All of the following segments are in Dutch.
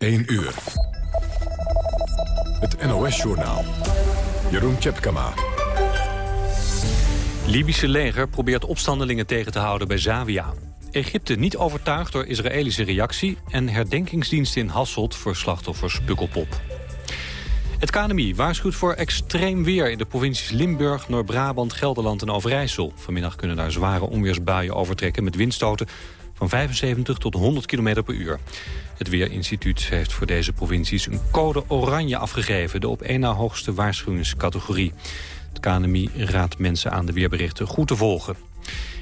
1 uur. Het NOS-journaal. Jeroen Tjepkama. Libische leger probeert opstandelingen tegen te houden bij Zavia. Egypte niet overtuigd door Israëlische reactie... en herdenkingsdienst in Hasselt voor slachtoffers Pukkelpop. Het KNMI waarschuwt voor extreem weer in de provincies Limburg, Noord-Brabant, Gelderland en Overijssel. Vanmiddag kunnen daar zware onweersbuien overtrekken met windstoten van 75 tot 100 km per uur. Het Weerinstituut heeft voor deze provincies een code oranje afgegeven... de op één na hoogste waarschuwingscategorie. Het KNMI raadt mensen aan de weerberichten goed te volgen.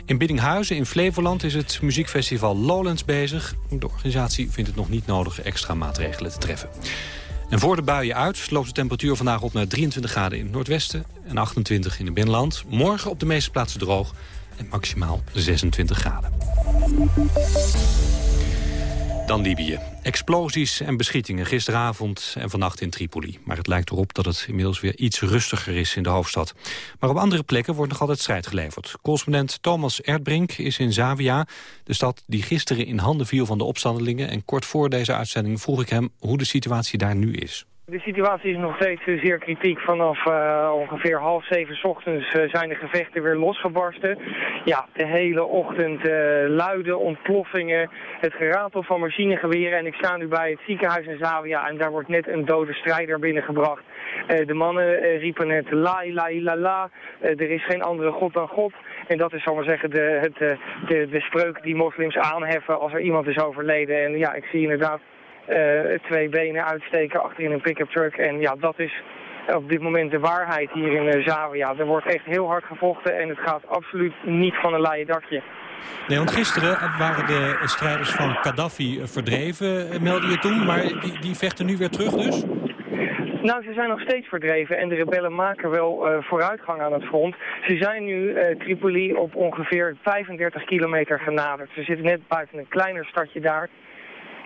In Biddinghuizen in Flevoland is het muziekfestival Lowlands bezig. De organisatie vindt het nog niet nodig extra maatregelen te treffen. En voor de buien uit loopt de temperatuur vandaag op naar 23 graden in het noordwesten... en 28 in het binnenland. Morgen op de meeste plaatsen droog en maximaal 26 graden. Dan Libië. Explosies en beschietingen gisteravond en vannacht in Tripoli. Maar het lijkt erop dat het inmiddels weer iets rustiger is in de hoofdstad. Maar op andere plekken wordt nog altijd strijd geleverd. Correspondent Thomas Erdbrink is in Zavia, de stad die gisteren in handen viel van de opstandelingen. En kort voor deze uitzending vroeg ik hem hoe de situatie daar nu is. De situatie is nog steeds eh, zeer kritiek. Vanaf uh, ongeveer half zeven ochtends uh, zijn de gevechten weer losgebarsten. Ja, de hele ochtend uh, luide ontploffingen, het geratel van machinegeweren. En ik sta nu bij het ziekenhuis in Zavia en daar wordt net een dode strijder binnengebracht. de mannen riepen net la la la la, er is geen andere god dan God. En dat is, zal maar zeggen, de, het, de, de spreuk die moslims aanheffen als er iemand is overleden. En ja, ik zie inderdaad twee benen uitsteken achterin een pick-up truck. En ja, dat is op dit moment de waarheid hier in uh, Zavia. Er wordt echt heel hard gevochten en het gaat absoluut niet van een laaie dakje. Nee, want gisteren waren de strijders van Gaddafi verdreven, eh, meldde je toen. Maar die, die vechten nu weer terug dus? Nou, ze zijn nog steeds verdreven en de rebellen maken wel uh, vooruitgang aan het front. Ze zijn nu uh, Tripoli op ongeveer 35 kilometer genaderd. Ze zitten net buiten een kleiner stadje daar.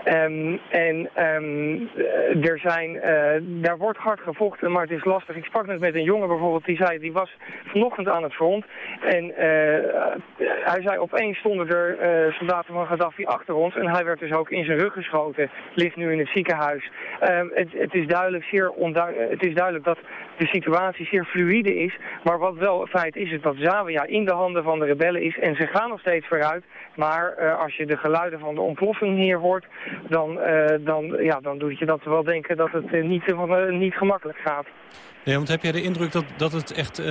Um, en um, er zijn, uh, daar wordt hard gevochten, maar het is lastig. Ik sprak net met een jongen bijvoorbeeld, die zei, die was vanochtend aan het front. En uh, hij zei, opeens stonden er soldaten van Gaddafi achter ons. En hij werd dus ook in zijn rug geschoten, ligt nu in het ziekenhuis. Um, het, het, is duidelijk zeer het is duidelijk dat de situatie zeer fluïde is. Maar wat wel feit is, is dat Zavia in de handen van de rebellen is. En ze gaan nog steeds vooruit. Maar als je de geluiden van de ontploffing hier hoort dan, uh, dan, ja, dan doet je dat wel denken dat het uh, niet, niet gemakkelijk gaat. Nee, want heb jij de indruk dat, dat het echt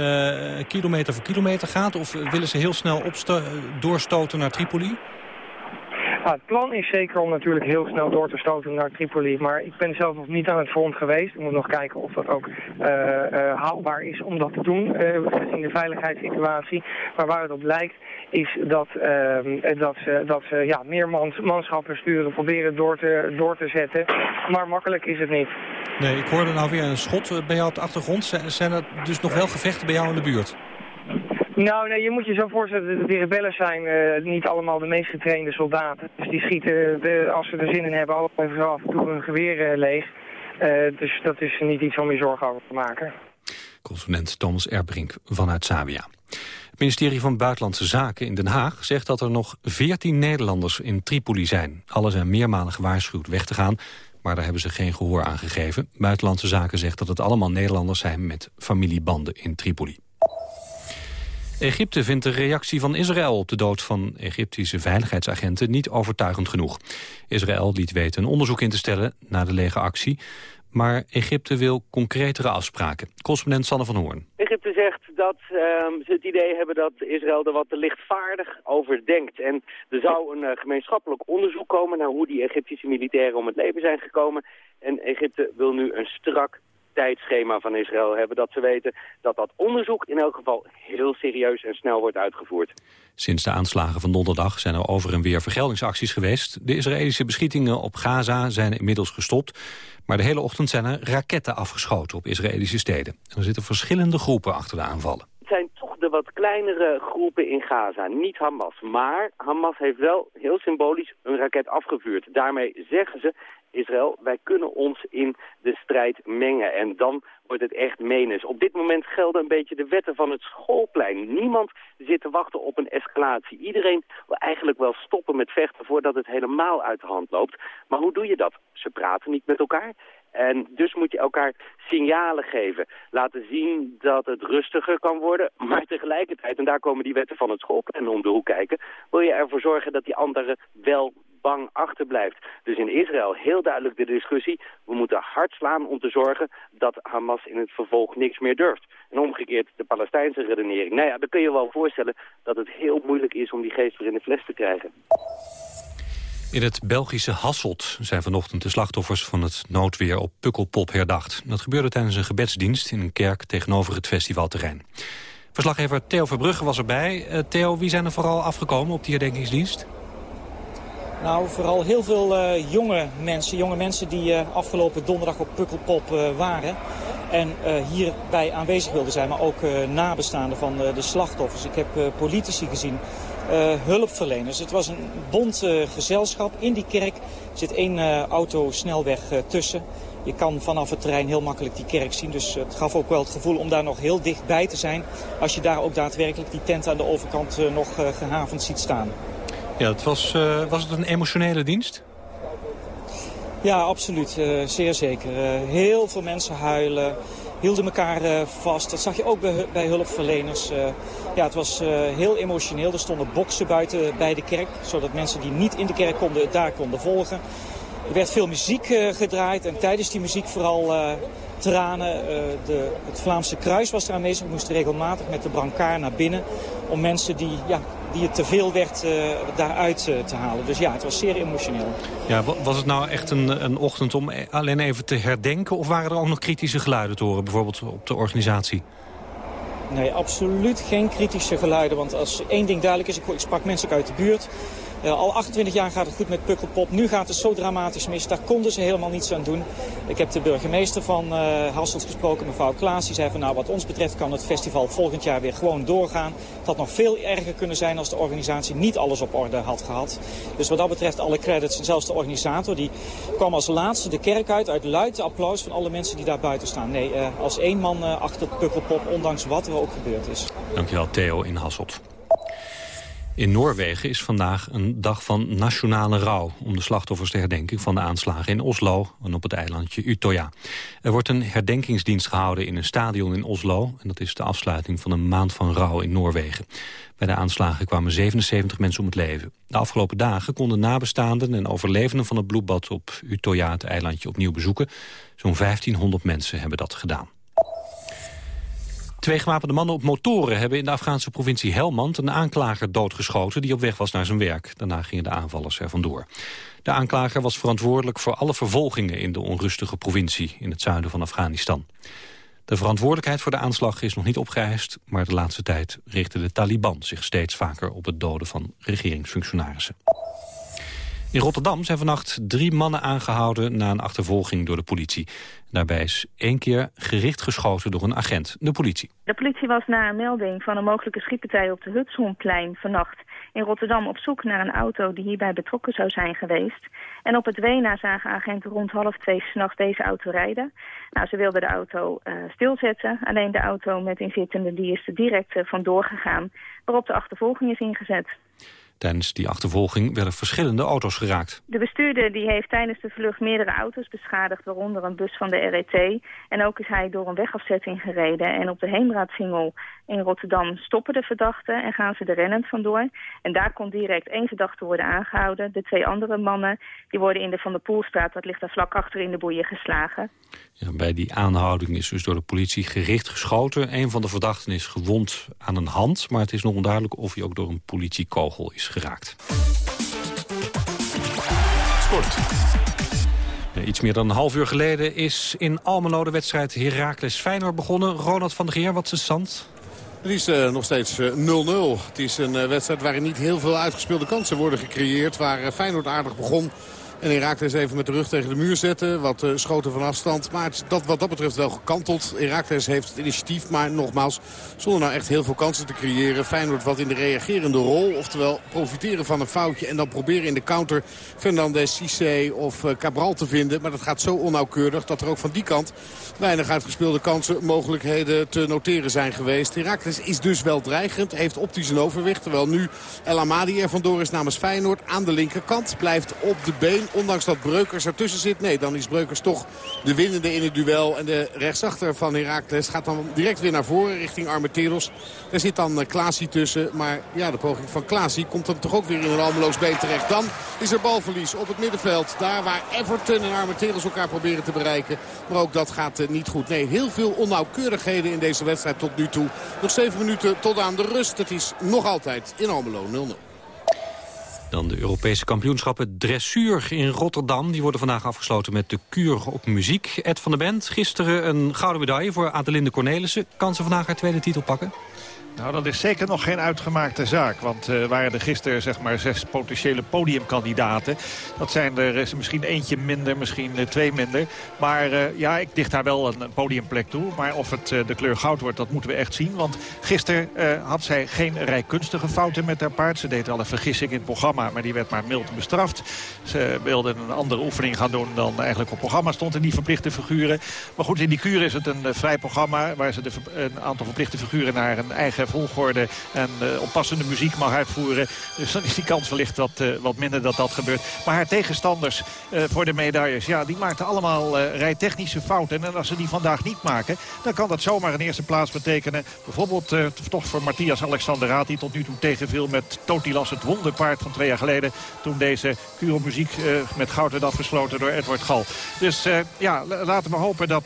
kilometer voor kilometer gaat? Of willen ze heel snel doorstoten naar Tripoli? Het plan is zeker om natuurlijk heel snel door te stoten naar Tripoli. Maar ik ben zelf nog niet aan het front geweest. Ik moet nog kijken of dat ook uh, uh, haalbaar is om dat te doen, uh, gezien de veiligheidssituatie. Maar waar het op lijkt is dat, ehm, dat ze, dat ze ja, meer mans, manschappen sturen, proberen door te, door te zetten. Maar makkelijk is het niet. Nee, ik hoorde nou weer een schot bij jou op de achtergrond. Zijn er dus nog wel gevechten bij jou in de buurt? Nou, nee, je moet je zo voorstellen dat de rebellen zijn uh, niet allemaal de meest getrainde soldaten. Dus die schieten, de, als ze er zin in hebben, allemaal zo af en toe hun geweer uh, leeg. Dus dat is niet iets om je zorgen over te maken. Correspondent Thomas Erbrink vanuit Sabia. Het ministerie van Buitenlandse Zaken in Den Haag zegt dat er nog 14 Nederlanders in Tripoli zijn. Alle zijn meermalen gewaarschuwd weg te gaan, maar daar hebben ze geen gehoor aan gegeven. Buitenlandse Zaken zegt dat het allemaal Nederlanders zijn met familiebanden in Tripoli. Egypte vindt de reactie van Israël op de dood van Egyptische veiligheidsagenten niet overtuigend genoeg. Israël liet weten een onderzoek in te stellen naar de lege actie, maar Egypte wil concretere afspraken. Correspondent Sanne van Hoorn. Egypte zegt dat uh, ze het idee hebben dat Israël er wat te lichtvaardig over denkt. En er zou een uh, gemeenschappelijk onderzoek komen naar hoe die Egyptische militairen om het leven zijn gekomen. En Egypte wil nu een strak tijdschema van Israël hebben. Dat ze weten dat dat onderzoek in elk geval heel serieus en snel wordt uitgevoerd. Sinds de aanslagen van donderdag zijn er over en weer vergeldingsacties geweest. De Israëlische beschietingen op Gaza zijn inmiddels gestopt. Maar de hele ochtend zijn er raketten afgeschoten op Israëlische steden. En er zitten verschillende groepen achter de aanvallen. Het zijn toch de wat kleinere groepen in Gaza, niet Hamas. Maar Hamas heeft wel heel symbolisch een raket afgevuurd. Daarmee zeggen ze, Israël, wij kunnen ons in de strijd mengen. En dan wordt het echt menens. Op dit moment gelden een beetje de wetten van het schoolplein. Niemand zit te wachten op een escalatie. Iedereen wil eigenlijk wel stoppen met vechten voordat het helemaal uit de hand loopt. Maar hoe doe je dat? Ze praten niet met elkaar. En dus moet je elkaar signalen geven. Laten zien dat het rustiger kan worden. Maar tegelijkertijd, en daar komen die wetten van het schoolplan om de hoek kijken... wil je ervoor zorgen dat die andere wel bang achterblijft. Dus in Israël heel duidelijk de discussie. We moeten hard slaan om te zorgen dat Hamas in het vervolg niks meer durft. En omgekeerd de Palestijnse redenering. Nou ja, dan kun je wel voorstellen dat het heel moeilijk is om die geest weer in de fles te krijgen. In het Belgische Hasselt zijn vanochtend de slachtoffers van het noodweer op Pukkelpop herdacht. Dat gebeurde tijdens een gebedsdienst in een kerk tegenover het festivalterrein. Verslaggever Theo Verbrugge was erbij. Uh, Theo, wie zijn er vooral afgekomen op die herdenkingsdienst? Nou, vooral heel veel uh, jonge mensen. Jonge mensen die uh, afgelopen donderdag op Pukkelpop waren. En hierbij aanwezig wilden zijn, maar ook nabestaanden van de slachtoffers. Ik heb politici gezien hulpverleners. Het was een bond gezelschap. In die kerk zit één uh, auto snelweg tussen. Je kan vanaf het terrein heel makkelijk die kerk zien. Dus het gaf ook wel het gevoel om daar nog heel dichtbij te zijn. Als je daar ook daadwerkelijk die tent aan de overkant nog gehavend ziet staan. Ja, het was, was het een emotionele dienst? Ja, absoluut. zeer zeker. heel veel mensen huilen hielden elkaar vast. Dat zag je ook bij, bij hulpverleners. Ja, het was heel emotioneel. Er stonden boksen buiten bij de kerk, zodat mensen die niet in de kerk konden daar konden volgen. Er werd veel muziek gedraaid en tijdens die muziek vooral tranen. de, het Vlaamse Kruis was er aanwezig. We moesten regelmatig met de brancard naar binnen om mensen die ja, die het te veel werd uh, daaruit uh, te halen. Dus ja, het was zeer emotioneel. Ja, was het nou echt een, een ochtend om alleen even te herdenken... of waren er ook nog kritische geluiden te horen, bijvoorbeeld op de organisatie? Nee, absoluut geen kritische geluiden. Want als één ding duidelijk is, ik, ik sprak mensen uit de buurt... Uh, al 28 jaar gaat het goed met Pukkelpop. Nu gaat het zo dramatisch mis. Daar konden ze helemaal niets aan doen. Ik heb de burgemeester van uh, Hasselt gesproken, mevrouw Klaas. Die zei van nou wat ons betreft kan het festival volgend jaar weer gewoon doorgaan. Het had nog veel erger kunnen zijn als de organisatie niet alles op orde had gehad. Dus wat dat betreft alle credits. En zelfs de organisator die kwam als laatste de kerk uit. Uit luid applaus van alle mensen die daar buiten staan. Nee, uh, als één man achter Pukkelpop, ondanks wat er ook gebeurd is. Dankjewel Theo in Hasselt. In Noorwegen is vandaag een dag van nationale rouw... om de slachtoffers te herdenken van de aanslagen in Oslo en op het eilandje Utøya. Er wordt een herdenkingsdienst gehouden in een stadion in Oslo... en dat is de afsluiting van een maand van rouw in Noorwegen. Bij de aanslagen kwamen 77 mensen om het leven. De afgelopen dagen konden nabestaanden en overlevenden van het bloedbad op Utøya... het eilandje opnieuw bezoeken. Zo'n 1500 mensen hebben dat gedaan. Twee gewapende mannen op motoren hebben in de Afghaanse provincie Helmand... een aanklager doodgeschoten die op weg was naar zijn werk. Daarna gingen de aanvallers er vandoor. De aanklager was verantwoordelijk voor alle vervolgingen... in de onrustige provincie in het zuiden van Afghanistan. De verantwoordelijkheid voor de aanslag is nog niet opgeëist... maar de laatste tijd richtte de Taliban zich steeds vaker... op het doden van regeringsfunctionarissen. In Rotterdam zijn vannacht drie mannen aangehouden na een achtervolging door de politie. Daarbij is één keer gericht geschoten door een agent, de politie. De politie was na een melding van een mogelijke schietpartij op de Hudshonplein vannacht in Rotterdam op zoek naar een auto die hierbij betrokken zou zijn geweest. En op het Wena zagen agenten rond half twee s'nachts deze auto rijden. Nou, ze wilden de auto uh, stilzetten. Alleen de auto met inzittenden die is er direct uh, vandoor gegaan, waarop de achtervolging is ingezet. Tijdens die achtervolging werden verschillende auto's geraakt. De bestuurder die heeft tijdens de vlucht meerdere auto's beschadigd, waaronder een bus van de RET. En ook is hij door een wegafzetting gereden. En op de Heemraadsingel in Rotterdam stoppen de verdachten en gaan ze de rennend vandoor. En daar kon direct één verdachte worden aangehouden. De twee andere mannen die worden in de Van der Poelstraat, dat ligt daar vlak achter in de boeien geslagen. Ja, bij die aanhouding is dus door de politie gericht geschoten. Een van de verdachten is gewond aan een hand, maar het is nog onduidelijk of hij ook door een politiekogel is geraakt. Sport. iets meer dan een half uur geleden is in Almelo de wedstrijd Heracles Feyenoord begonnen. Ronald van der Geer, wat is de stand? Het is uh, nog steeds 0-0. Uh, het is een uh, wedstrijd waarin niet heel veel uitgespeelde kansen worden gecreëerd. Waar Feyenoord aardig begon. En Herakles even met de rug tegen de muur zetten. Wat uh, schoten van afstand. Maar dat, wat dat betreft wel gekanteld. Herakles heeft het initiatief. Maar nogmaals, zonder nou echt heel veel kansen te creëren. Feyenoord wat in de reagerende rol. Oftewel profiteren van een foutje. En dan proberen in de counter Fernandez, Cissé of uh, Cabral te vinden. Maar dat gaat zo onnauwkeurig dat er ook van die kant weinig uitgespeelde kansen, mogelijkheden te noteren zijn geweest. Herakles is dus wel dreigend, heeft optisch een overwicht. Terwijl nu El Amadi er vandoor is namens Feyenoord aan de linkerkant. Blijft op de been, ondanks dat Breukers ertussen zit. Nee, dan is Breukers toch de winnende in het duel. En de rechtsachter van Herakles gaat dan direct weer naar voren richting Armenteros. Daar zit dan eh, Klaasie tussen. Maar ja, de poging van Klaasie komt dan toch ook weer in een almeloos been terecht. Dan is er balverlies op het middenveld. Daar waar Everton en Armenteros elkaar proberen te bereiken. Maar ook dat gaat eh, niet goed. Nee, heel veel onnauwkeurigheden in deze wedstrijd tot nu toe. Nog zeven minuten tot aan de rust. Het is nog altijd in Almelo 0-0. Dan de Europese kampioenschappen dressuur in Rotterdam. Die worden vandaag afgesloten met de kuur op muziek. Ed van der Bent, gisteren een gouden medaille voor Adelinde Cornelissen. Kan ze vandaag haar tweede titel pakken? Nou, dat is zeker nog geen uitgemaakte zaak. Want uh, waren er gisteren zeg maar zes potentiële podiumkandidaten. Dat zijn er is misschien eentje minder, misschien uh, twee minder. Maar ja, ik dicht daar wel een, een podiumplek toe. Maar of het de kleur goud wordt, dat moeten we echt zien. Want gisteren had zij geen rijkunstige fouten met haar paard. Ze deed wel een vergissing in het programma, maar die werd maar mild bestraft. Ze wilde een andere oefening gaan doen dan eigenlijk op programma stond in die verplichte figuren. Maar goed, in die kuur is het een vrij programma... waar ze de, een aantal verplichte figuren naar een eigen volgorde en uh, oppassende muziek mag uitvoeren. Dus dan is die kans wellicht wat, uh, wat minder dat dat gebeurt. Maar haar tegenstanders uh, voor de medailles, ja, die maakten allemaal rijtechnische fouten. En als ze die vandaag niet maken, dan kan dat zomaar een eerste plaats betekenen. Bijvoorbeeld toch voor Matthias Alexander die tot nu toe tegenviel met Totilas, het wonderpaard van twee jaar geleden. Toen deze Curo muziek met goud werd afgesloten door Edward Gal. Dus ja, laten we hopen dat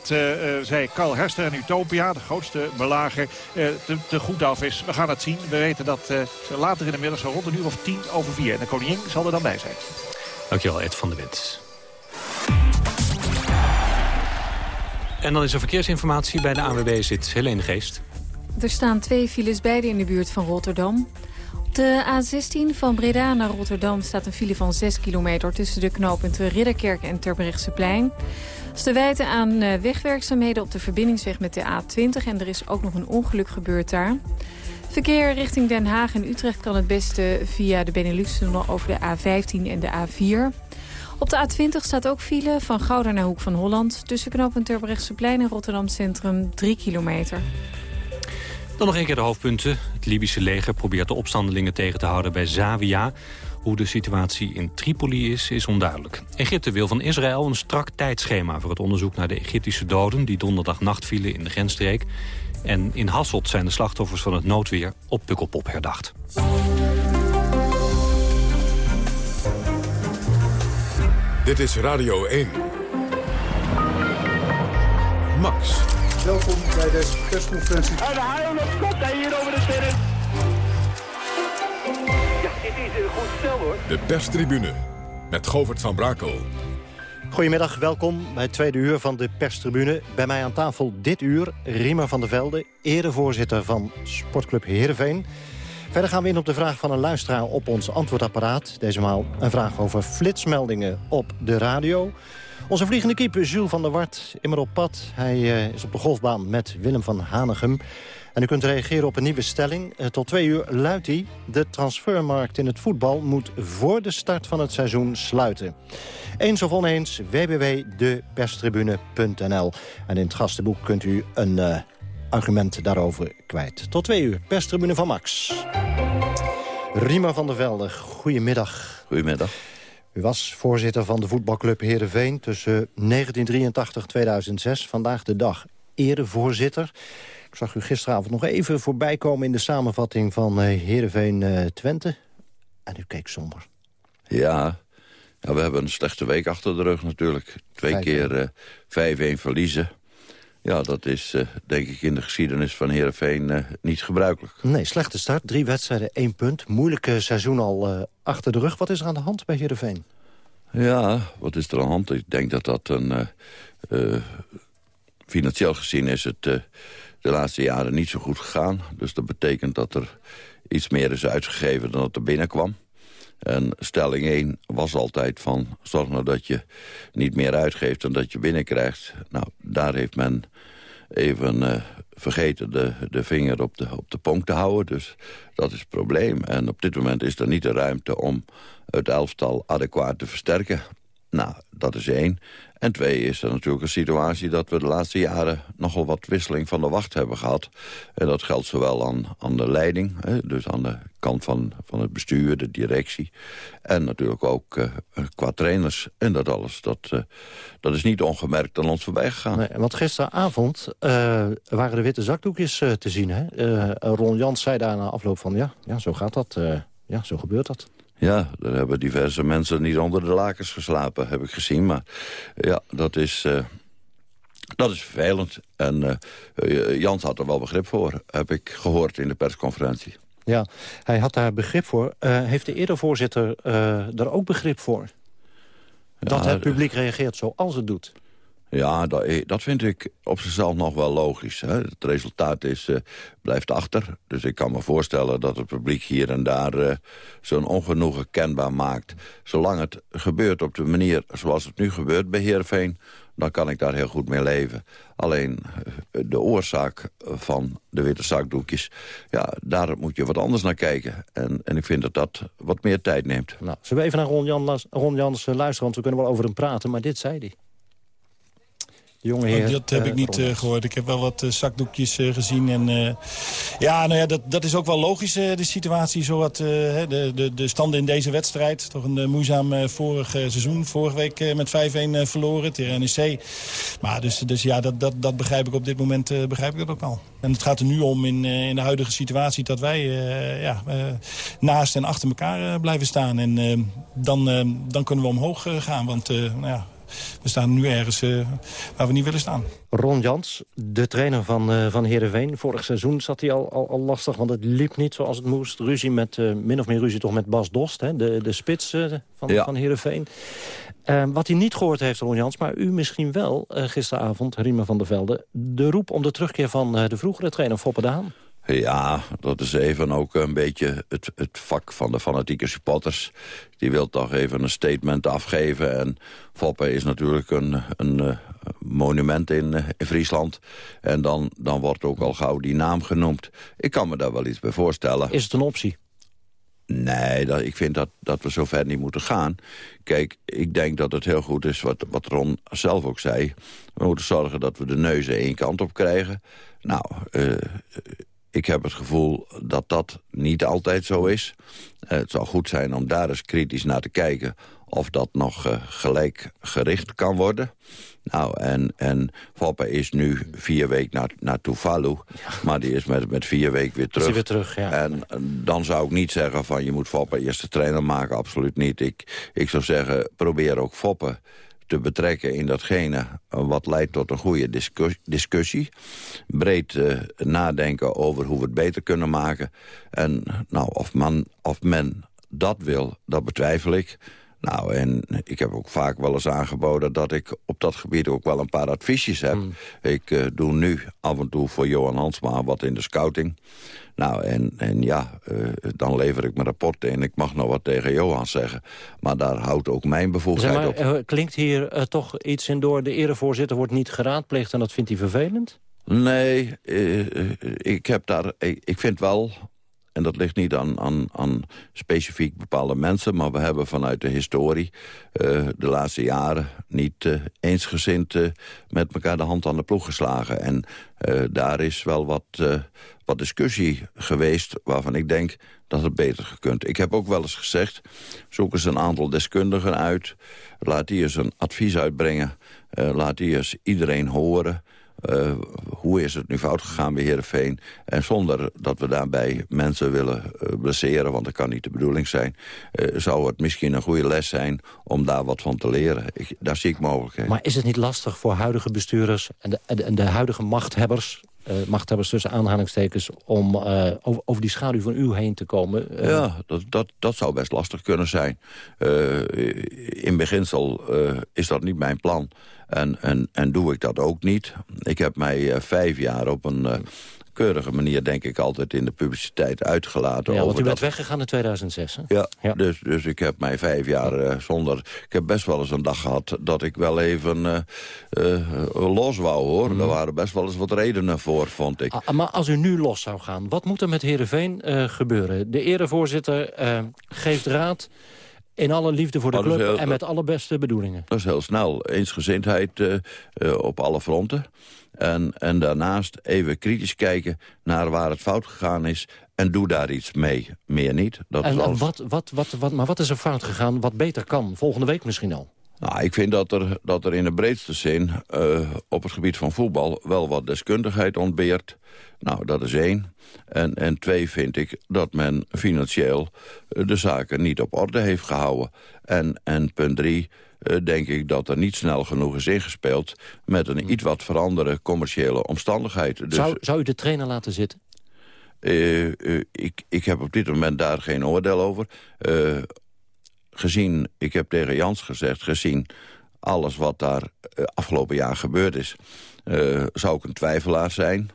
zij Carl Herster en Utopia, de grootste belager, te, te goed af is. We gaan het zien. We weten dat uh, ze later in de middag zo rond een uur of tien over vier. En de koningin zal er dan bij zijn. Dankjewel, Ed van der Wens. En dan is er verkeersinformatie bij de ANWB zit Helene Geest. Er staan twee files beide in de buurt van Rotterdam. Op de A16 van Breda naar Rotterdam staat een file van 6 kilometer... tussen de knooppunten Ridderkerk en Terbrechtseplein. Ze te wijten aan eh, wegwerkzaamheden op de verbindingsweg met de A20... en er is ook nog een ongeluk gebeurd daar. Verkeer richting Den Haag en Utrecht kan het beste via de Benelux-tunnel over de A15 en de A4. Op de A20 staat ook file van Gouda naar Hoek van Holland... tussen knooppunt Terbrechtseplein en Rotterdam Centrum 3 kilometer. Dan nog een keer de hoofdpunten. Het Libische leger probeert de opstandelingen tegen te houden bij Zawiya. Hoe de situatie in Tripoli is, is onduidelijk. Egypte wil van Israël een strak tijdschema voor het onderzoek naar de Egyptische doden... die donderdagnacht vielen in de grensstreek. En in Hasselt zijn de slachtoffers van het noodweer op Pukkelpop herdacht. Dit is Radio 1. Max. Welkom bij deze persconferentie. En de haal op kop hier over de terrein. Is een goed hoor. De perstribune met Govert van Brakel. Goedemiddag, welkom bij het tweede uur van de perstribune. Bij mij aan tafel dit uur Riemer van der Velde, erevoorzitter van Sportclub Heerenveen. Verder gaan we in op de vraag van een luisteraar op ons antwoordapparaat. Deze maal een vraag over flitsmeldingen op de radio. Onze vliegende keeper Jules van der Wart, immer op pad. Hij uh, is op de golfbaan met Willem van Hanegem. En u kunt reageren op een nieuwe stelling. Uh, tot twee uur luidt hij. De transfermarkt in het voetbal moet voor de start van het seizoen sluiten. Eens of oneens, www.deperstribune.nl. En in het gastenboek kunt u een uh, argument daarover kwijt. Tot twee uur, perstribune van Max. Rima van der Velde, goedemiddag. Goedemiddag. U was voorzitter van de voetbalclub Heerenveen tussen 1983 en 2006. Vandaag de dag erevoorzitter. Ik zag u gisteravond nog even voorbij komen in de samenvatting van uh, Heerenveen uh, Twente. En u keek somber. Ja, ja, we hebben een slechte week achter de rug natuurlijk. Twee keer uh, 5-1 verliezen. Ja, dat is denk ik in de geschiedenis van Heerenveen niet gebruikelijk. Nee, slechte start. Drie wedstrijden, één punt. Moeilijke seizoen al achter de rug. Wat is er aan de hand bij Heerenveen? Ja, wat is er aan de hand? Ik denk dat dat een... financieel gezien is het de laatste jaren niet zo goed gegaan. Dus dat betekent dat er iets meer is uitgegeven dan dat er binnenkwam. En stelling 1 was altijd van... zorg nou dat je niet meer uitgeeft dan dat je binnenkrijgt. Nou, daar heeft men even uh, vergeten de, de vinger op de, op de ponk te houden. Dus dat is het probleem. En op dit moment is er niet de ruimte om het elftal adequaat te versterken. Nou, dat is één. En twee is er natuurlijk een situatie dat we de laatste jaren... nogal wat wisseling van de wacht hebben gehad. En dat geldt zowel aan, aan de leiding, hè, dus aan de kant van, van het bestuur, de directie... en natuurlijk ook uh, qua trainers. En dat alles, dat, uh, dat is niet ongemerkt aan ons voorbij gegaan. Nee, want gisteravond uh, waren de witte zakdoekjes te zien. Hè? Ron Jans zei daar na afloop van... ja, ja zo gaat dat, ja, zo gebeurt dat. Ja, er hebben diverse mensen niet onder de lakens geslapen, heb ik gezien. Maar ja, dat is, uh, dat is vervelend. En uh, Jans had er wel begrip voor, heb ik gehoord in de persconferentie. Ja, hij had daar begrip voor. Uh, heeft de eerder voorzitter er ook begrip voor? Dat het publiek reageert zoals het doet? Ja, dat, eh, dat vind ik op zichzelf nog wel logisch. Hè. Het resultaat is, uh, blijft achter. Dus ik kan me voorstellen dat het publiek hier en daar uh, zo'n ongenoegen kenbaar maakt. Zolang het gebeurt op de manier zoals het nu gebeurt bij Heerenveen... dan kan ik daar heel goed mee leven. Alleen de oorzaak van de witte zakdoekjes... ja, daar moet je wat anders naar kijken. En, en ik vind dat dat wat meer tijd neemt. Nou, zullen we even naar Ron, Jan, Ron Jans luisteren... want we kunnen wel over hem praten, maar dit zei hij jonge heer. Dat heb ik eh, niet uh, gehoord. Ik heb wel wat uh, zakdoekjes gezien. En, ja, nou ja, dat, dat is ook wel logisch, de situatie. Zo wat, de, de, de standen in deze wedstrijd. Toch een moeizaam vorig seizoen. Vorige week met 5-1 verloren tegen NEC. Maar dus, dus ja, dat, dat, dat begrijp ik op dit moment begrijp ik dat ook wel. En het gaat er nu om in, in de huidige situatie dat wij ja, naast en achter elkaar blijven staan. En dan, dan kunnen we omhoog gaan. Want nou ja, we staan nu ergens uh, waar we niet willen staan. Ron Jans, de trainer van, uh, van Heerenveen. Vorig seizoen zat hij al, al, al, lastig, want het liep niet zoals het moest. Ruzie met, uh, min of meer ruzie toch met Bas Dost, hè? de, de spits van, ja. van Heerenveen. wat hij niet gehoord heeft, Ron Jans, maar u misschien wel gisteravond, Riemen van der Velde... de roep om de terugkeer van de vroegere trainer Foppe Daan. Ja, dat is even ook een beetje het, het vak van de fanatieke supporters. Die wil toch even een statement afgeven. En Foppe is natuurlijk een, een uh, monument in, uh, in, Friesland. En dan, dan wordt ook al gauw die naam genoemd. Ik kan me daar wel iets bij voorstellen. Is het een optie? Nee, dat, ik vind dat, dat we zo ver niet moeten gaan. Kijk, ik denk dat het heel goed is wat, wat Ron zelf ook zei. We moeten zorgen dat we de neuzen één kant op krijgen. Nou, uh, ik heb het gevoel dat dat niet altijd zo is. Uh, het zou goed zijn om daar eens kritisch naar te kijken... of dat nog uh, gelijk gericht kan worden. Nou, en, en Foppe is nu vier weken naar, naar Tuvalu. Ja. Maar die is met, met vier weken weer terug. weer terug ja. En dan zou ik niet zeggen van je moet Foppe eerst de trainer maken. Absoluut niet. Ik, ik zou zeggen, probeer ook Foppe te betrekken in datgene wat leidt tot een goede discussie. Breed uh, nadenken over hoe we het beter kunnen maken. En nou, of, man, of men dat wil, dat betwijfel ik. Nou, en ik heb ook vaak wel eens aangeboden dat ik op dat gebied ook wel een paar adviesjes heb. Hmm. Ik uh, doe nu af en toe voor Johan Hansma wat in de scouting. Nou, en, en ja, uh, dan lever ik mijn rapport in. Ik mag nog wat tegen Johan zeggen. Maar daar houdt ook mijn bevoegdheid zeg maar, op. Klinkt hier uh, toch iets in door... de erevoorzitter wordt niet geraadpleegd en dat vindt hij vervelend? Nee, ik heb daar... Ik, ik vind wel en dat ligt niet aan, aan, aan specifiek bepaalde mensen... maar we hebben vanuit de historie uh, de laatste jaren... niet uh, eensgezind uh, met elkaar de hand aan de ploeg geslagen. En daar is wel wat, wat discussie geweest waarvan ik denk dat het beter gekund. Ik heb ook wel eens gezegd, zoek eens een aantal deskundigen uit... laat die eens een advies uitbrengen, laat die eens iedereen horen... Uh, hoe is het nu fout gegaan bij Heerenveen? En zonder dat we daarbij mensen willen uh, blesseren... want dat kan niet de bedoeling zijn... Uh, zou het misschien een goede les zijn om daar wat van te leren. Ik, daar zie ik mogelijkheden. Maar is het niet lastig voor huidige bestuurders... en de, en de huidige machthebbers machthebbers tussen aanhalingstekens... om over, over, die schaduw van u heen te komen? Ja, dat, dat, dat zou best lastig kunnen zijn. in beginsel is dat niet mijn plan. En, en, en doe ik dat ook niet. Ik heb mij vijf jaar op een keurige manier, denk ik, altijd in de publiciteit uitgelaten. Ja, want u bent dat... weggegaan in 2006, hè? Ja, ja, Dus, dus ik heb mij vijf jaar zonder... Ik heb best wel eens een dag gehad dat ik wel even los wou, hoor. Mm. Daar waren best wel eens wat redenen voor, vond ik. Ah, maar als u nu los zou gaan, wat moet er met Heerenveen gebeuren? De erevoorzitter geeft raad in alle liefde voor de club en met alle beste bedoelingen. Dat is heel snel. Eensgezindheid uh, uh, op alle fronten. En, en daarnaast even kritisch kijken naar waar het fout gegaan is... en doe daar iets mee. Meer niet. Dat en, alles... wat, wat, wat, wat, maar wat is er fout gegaan wat beter kan? Volgende week misschien al? Nou, ik vind dat er, dat er in de breedste zin uh, op het gebied van voetbal... wel wat deskundigheid ontbeert. Nou, dat is één. En, en twee vind ik dat men financieel de zaken niet op orde heeft gehouden. En, en punt drie, uh, denk ik dat er niet snel genoeg is ingespeeld... met een iets wat veranderde commerciële omstandigheid. Dus, zou, zou u de trainer laten zitten? Uh, uh, ik, ik heb op dit moment daar geen oordeel over. Gezien, ik heb tegen Jans gezegd, gezien alles wat daar afgelopen jaar gebeurd is... zou ik een twijfelaar zijn...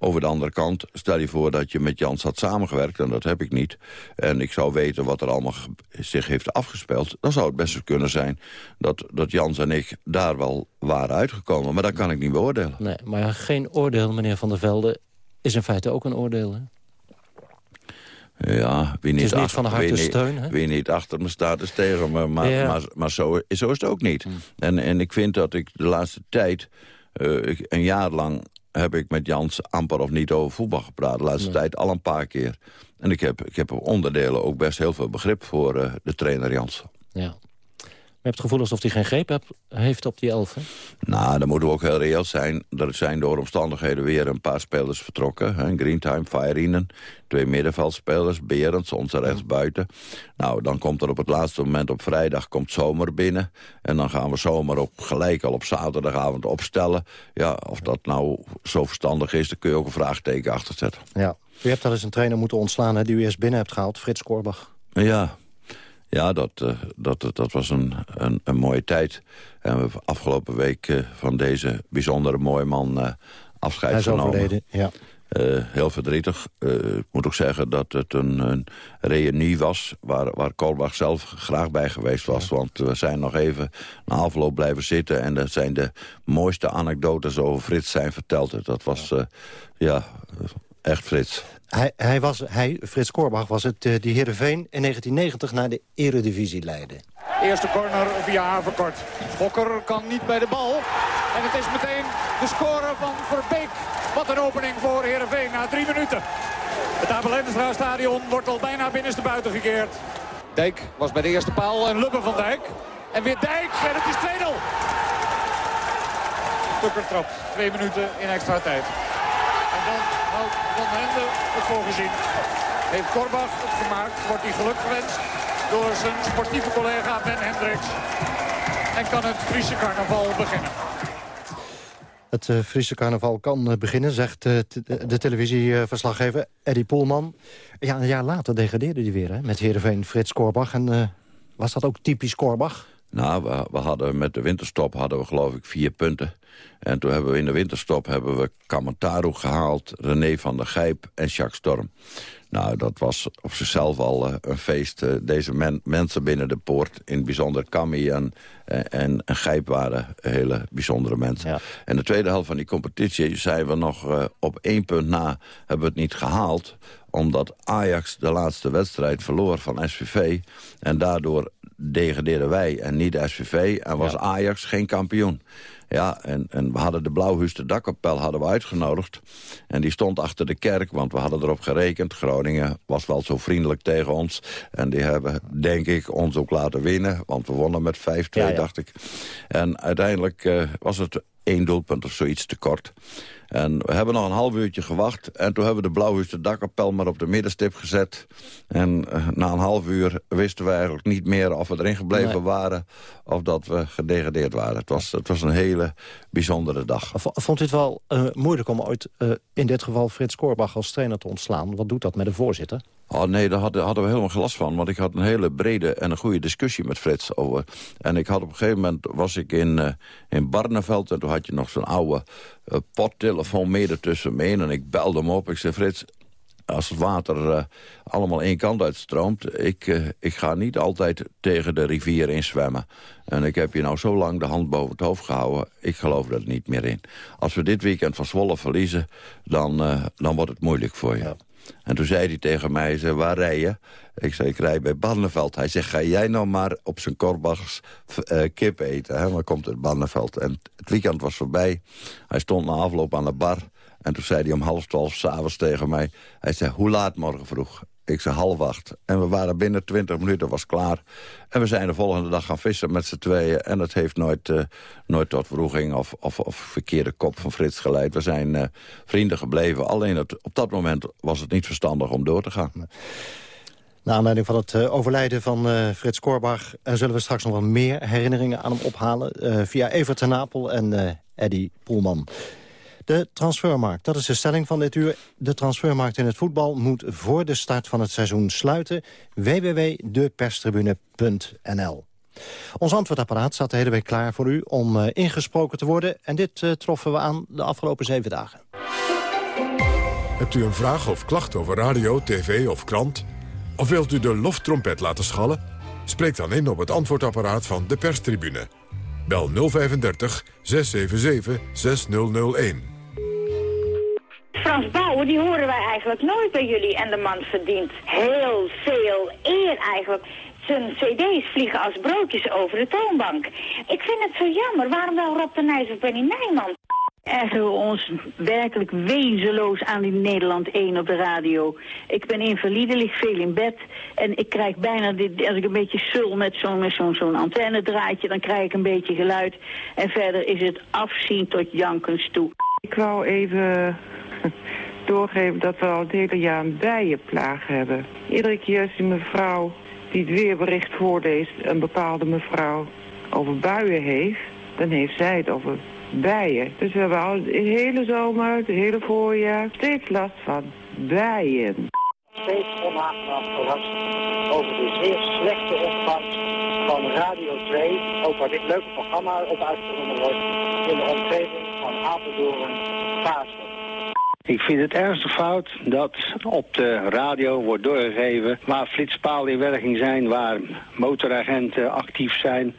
Over de andere kant, stel je voor dat je met Jans had samengewerkt... en dat heb ik niet, en ik zou weten wat er allemaal zich heeft afgespeeld... dan zou het best kunnen zijn dat, dat Jans en ik daar wel waren uitgekomen. Maar dat kan ik niet beoordelen. Nee, maar geen oordeel, meneer Van der Velde, is in feite ook een oordeel? Ja, wie niet, niet achter, van harte wie steun, hè? Wie niet achter me staat is tegen me. Maar, Ja. maar, maar zo, zo is het ook niet. Hm. En, en ik vind dat ik de laatste tijd... eh, een jaar lang heb ik met Jans amper of niet over voetbal gepraat. De laatste tijd al een paar keer. En ik heb, ik heb op onderdelen ook best heel veel begrip voor eh, de trainer Jans. Ja. Hebt het gevoel alsof hij geen greep heb- heeft op die elf, hè? Nou, dan moeten we ook heel reëel zijn. Er zijn door omstandigheden weer een paar spelers vertrokken. Hè? Greentime, Fairinen, twee middenveldspelers, Berends, onze rechtsbuiten. Nou, dan komt er op het laatste moment op vrijdag komt zomer binnen. En dan gaan we zomer ook gelijk al op zaterdagavond opstellen. Ja, of dat nou zo verstandig is, daar kun je ook een vraagteken achter zetten. Ja. U hebt al eens een trainer moeten ontslaan hè, die u eerst binnen hebt gehaald, Frits Korbach. Ja, ja dat, eh, dat, dat was een, een, een mooie tijd. En we hebben afgelopen week eh, van deze bijzondere mooie man eh, afscheid Hij is genomen. overleden, ja. Heel verdrietig. Ik moet ook zeggen dat het een, een reunie was... waar, waar Kolbach zelf graag bij geweest was. Want we zijn nog even na afloop blijven zitten... en er zijn de mooiste anekdotes over Frits zijn verteld. Dat was, eh, ja, echt Frits. Hij, hij, was, hij, Frits Korbach, was het eh, die Heerenveen in 1990 naar de eredivisie leidde. Eerste corner via Haverkort. Schokker kan niet bij de bal. En het is meteen de score van Verbeek. Wat een opening voor Heerenveen na drie minuten. Het Abel stadion wordt al bijna binnenste buiten gekeerd. Dijk was bij de eerste paal en Lubbe van Dijk. En weer Dijk en het is 2-0. Tukker. Twee minuten in extra tijd. En dan houdt Van Hende het voor gezien. Heeft Korbach het gemaakt, wordt hij geluk gewenst door zijn sportieve collega Ben Hendricks. En kan het Friese carnaval beginnen. Het eh, Friese carnaval kan eh, beginnen, zegt eh, de televisieverslaggever Eddie Poelman. Ja, een jaar later degradeerde hij weer hè, met Heerenveen Frits Korbach. En was dat ook typisch Korbach? Nou, we, we hadden met de winterstop hadden we geloof ik vier punten. En toen hebben we in de winterstop hebben we Kamataru gehaald, René van der Gijp en Jacques Storm. Nou, dat was op zichzelf al eh, een feest. Eh, deze men- mensen binnen de poort, in het bijzonder Cammy en, en, en Gijp waren hele bijzondere mensen. En de tweede helft van die competitie zijn we nog eh, op één punt na hebben we het niet gehaald omdat Ajax de laatste wedstrijd verloor van SVV. En daardoor degradeerden wij en niet de SVV. En was Ajax geen kampioen. Ja, en, en we hadden de Blauwhuis de dakkapel hadden we uitgenodigd. En die stond achter de kerk, want we hadden erop gerekend. Groningen was wel zo vriendelijk tegen ons. En die hebben, denk ik, ons ook laten winnen. Want we wonnen met 5-2, Ja, ja. dacht ik. En uiteindelijk eh, was het één doelpunt of zoiets te kort. En we hebben nog een half uurtje gewacht. En toen hebben we de Blauwhuis de dakkapel maar op de middenstip gezet. En eh, na een half uur wisten we eigenlijk niet meer of we erin gebleven Nee. waren... of dat we gedegradeerd waren. Het was, het was een hele bijzondere dag. Vond u het wel eh, moeilijk om ooit eh, in dit geval Frits Korbach als trainer te ontslaan? Wat doet dat met de voorzitter? Oh nee, daar hadden, hadden we helemaal geen last van. Want ik had een hele brede en een goede discussie met Frits over. En ik had op een gegeven moment, was ik in, uh, in Barneveld... en toen had je nog zo'n oude uh, pottelefoon mee ertussen mee. En ik belde hem op. Ik zei, Frits, als het water uh, allemaal één kant uitstroomt... Ik, ik ga niet altijd tegen de rivier in zwemmen. En ik heb je nou zo lang de hand boven het hoofd gehouden... ik geloof er niet meer in. Als we dit weekend van Zwolle verliezen... dan, dan wordt het moeilijk voor je. Ja. En toen zei hij tegen mij, waar rij je? Ik zei, ik rij bij Barneveld. Hij zegt, ga jij nou maar op zijn Korbachs uh, kip eten? Hè? Maar komt uit Barneveld. En het weekend was voorbij. Hij stond na afloop aan de bar. En toen zei hij om half twaalf s'avonds tegen mij... Hij zei, hoe laat morgen vroeg? Ik zei half acht. En we waren binnen twintig minuten, was klaar. En we zijn de volgende dag gaan vissen met z'n tweeën. En het heeft nooit, uh, nooit tot vroeging of, of, of, verkeerde kop van Frits geleid. We zijn uh, vrienden gebleven. Alleen het, op dat moment was het niet verstandig om door te gaan. Na aanleiding van het uh, overlijden van Frits Korbach... Zullen we straks nog wel meer herinneringen aan hem ophalen... via Evert ten Napel en Eddy Poelman. De transfermarkt, dat is de stelling van dit uur. De transfermarkt in het voetbal moet voor de start van het seizoen sluiten. www.deperstribune.nl Ons antwoordapparaat staat de hele week klaar voor u om uh, ingesproken te worden. En dit uh, troffen we aan de afgelopen zeven dagen. Hebt u een vraag of klacht over radio, tv of krant? Of wilt u de loftrompet laten schallen? Spreek dan in op het antwoordapparaat van de perstribune. Bel 035 677 6001. Frans Bauer, die horen wij eigenlijk nooit bij jullie. En de man verdient heel veel eer eigenlijk. Zijn cd's vliegen als broodjes over de toonbank. Ik vind het zo jammer. Waarom wel Rob de Nijs of Benny Nijman? ergeren we ons werkelijk wezenloos aan die Nederland 1 op de radio. Ik ben invalide, lig veel in bed en ik krijg bijna, dit, als ik een beetje sul met zo'n zo'n zo'n antenne draadje, dan krijg ik een beetje geluid. En verder is het afzien tot jankens toe. Ik wou even doorgeven dat we al het hele jaar een bijenplaag hebben. Iedere keer als die mevrouw die het weerbericht voorleest, een bepaalde mevrouw over buien heeft, dan heeft zij het over bijen. Dus we hebben al de hele zomer, het hele voorjaar, steeds last van bijen. Steeds onaangenaam verrast over de zeer slechte opvang van Radio 2, ook waar dit leuke programma op uitgezonden wordt, in de omgeving van Apeldoorn, Pasen. Ik vind het ernstig fout dat op de radio wordt doorgegeven waar flitspalen in werking zijn, waar motoragenten actief zijn.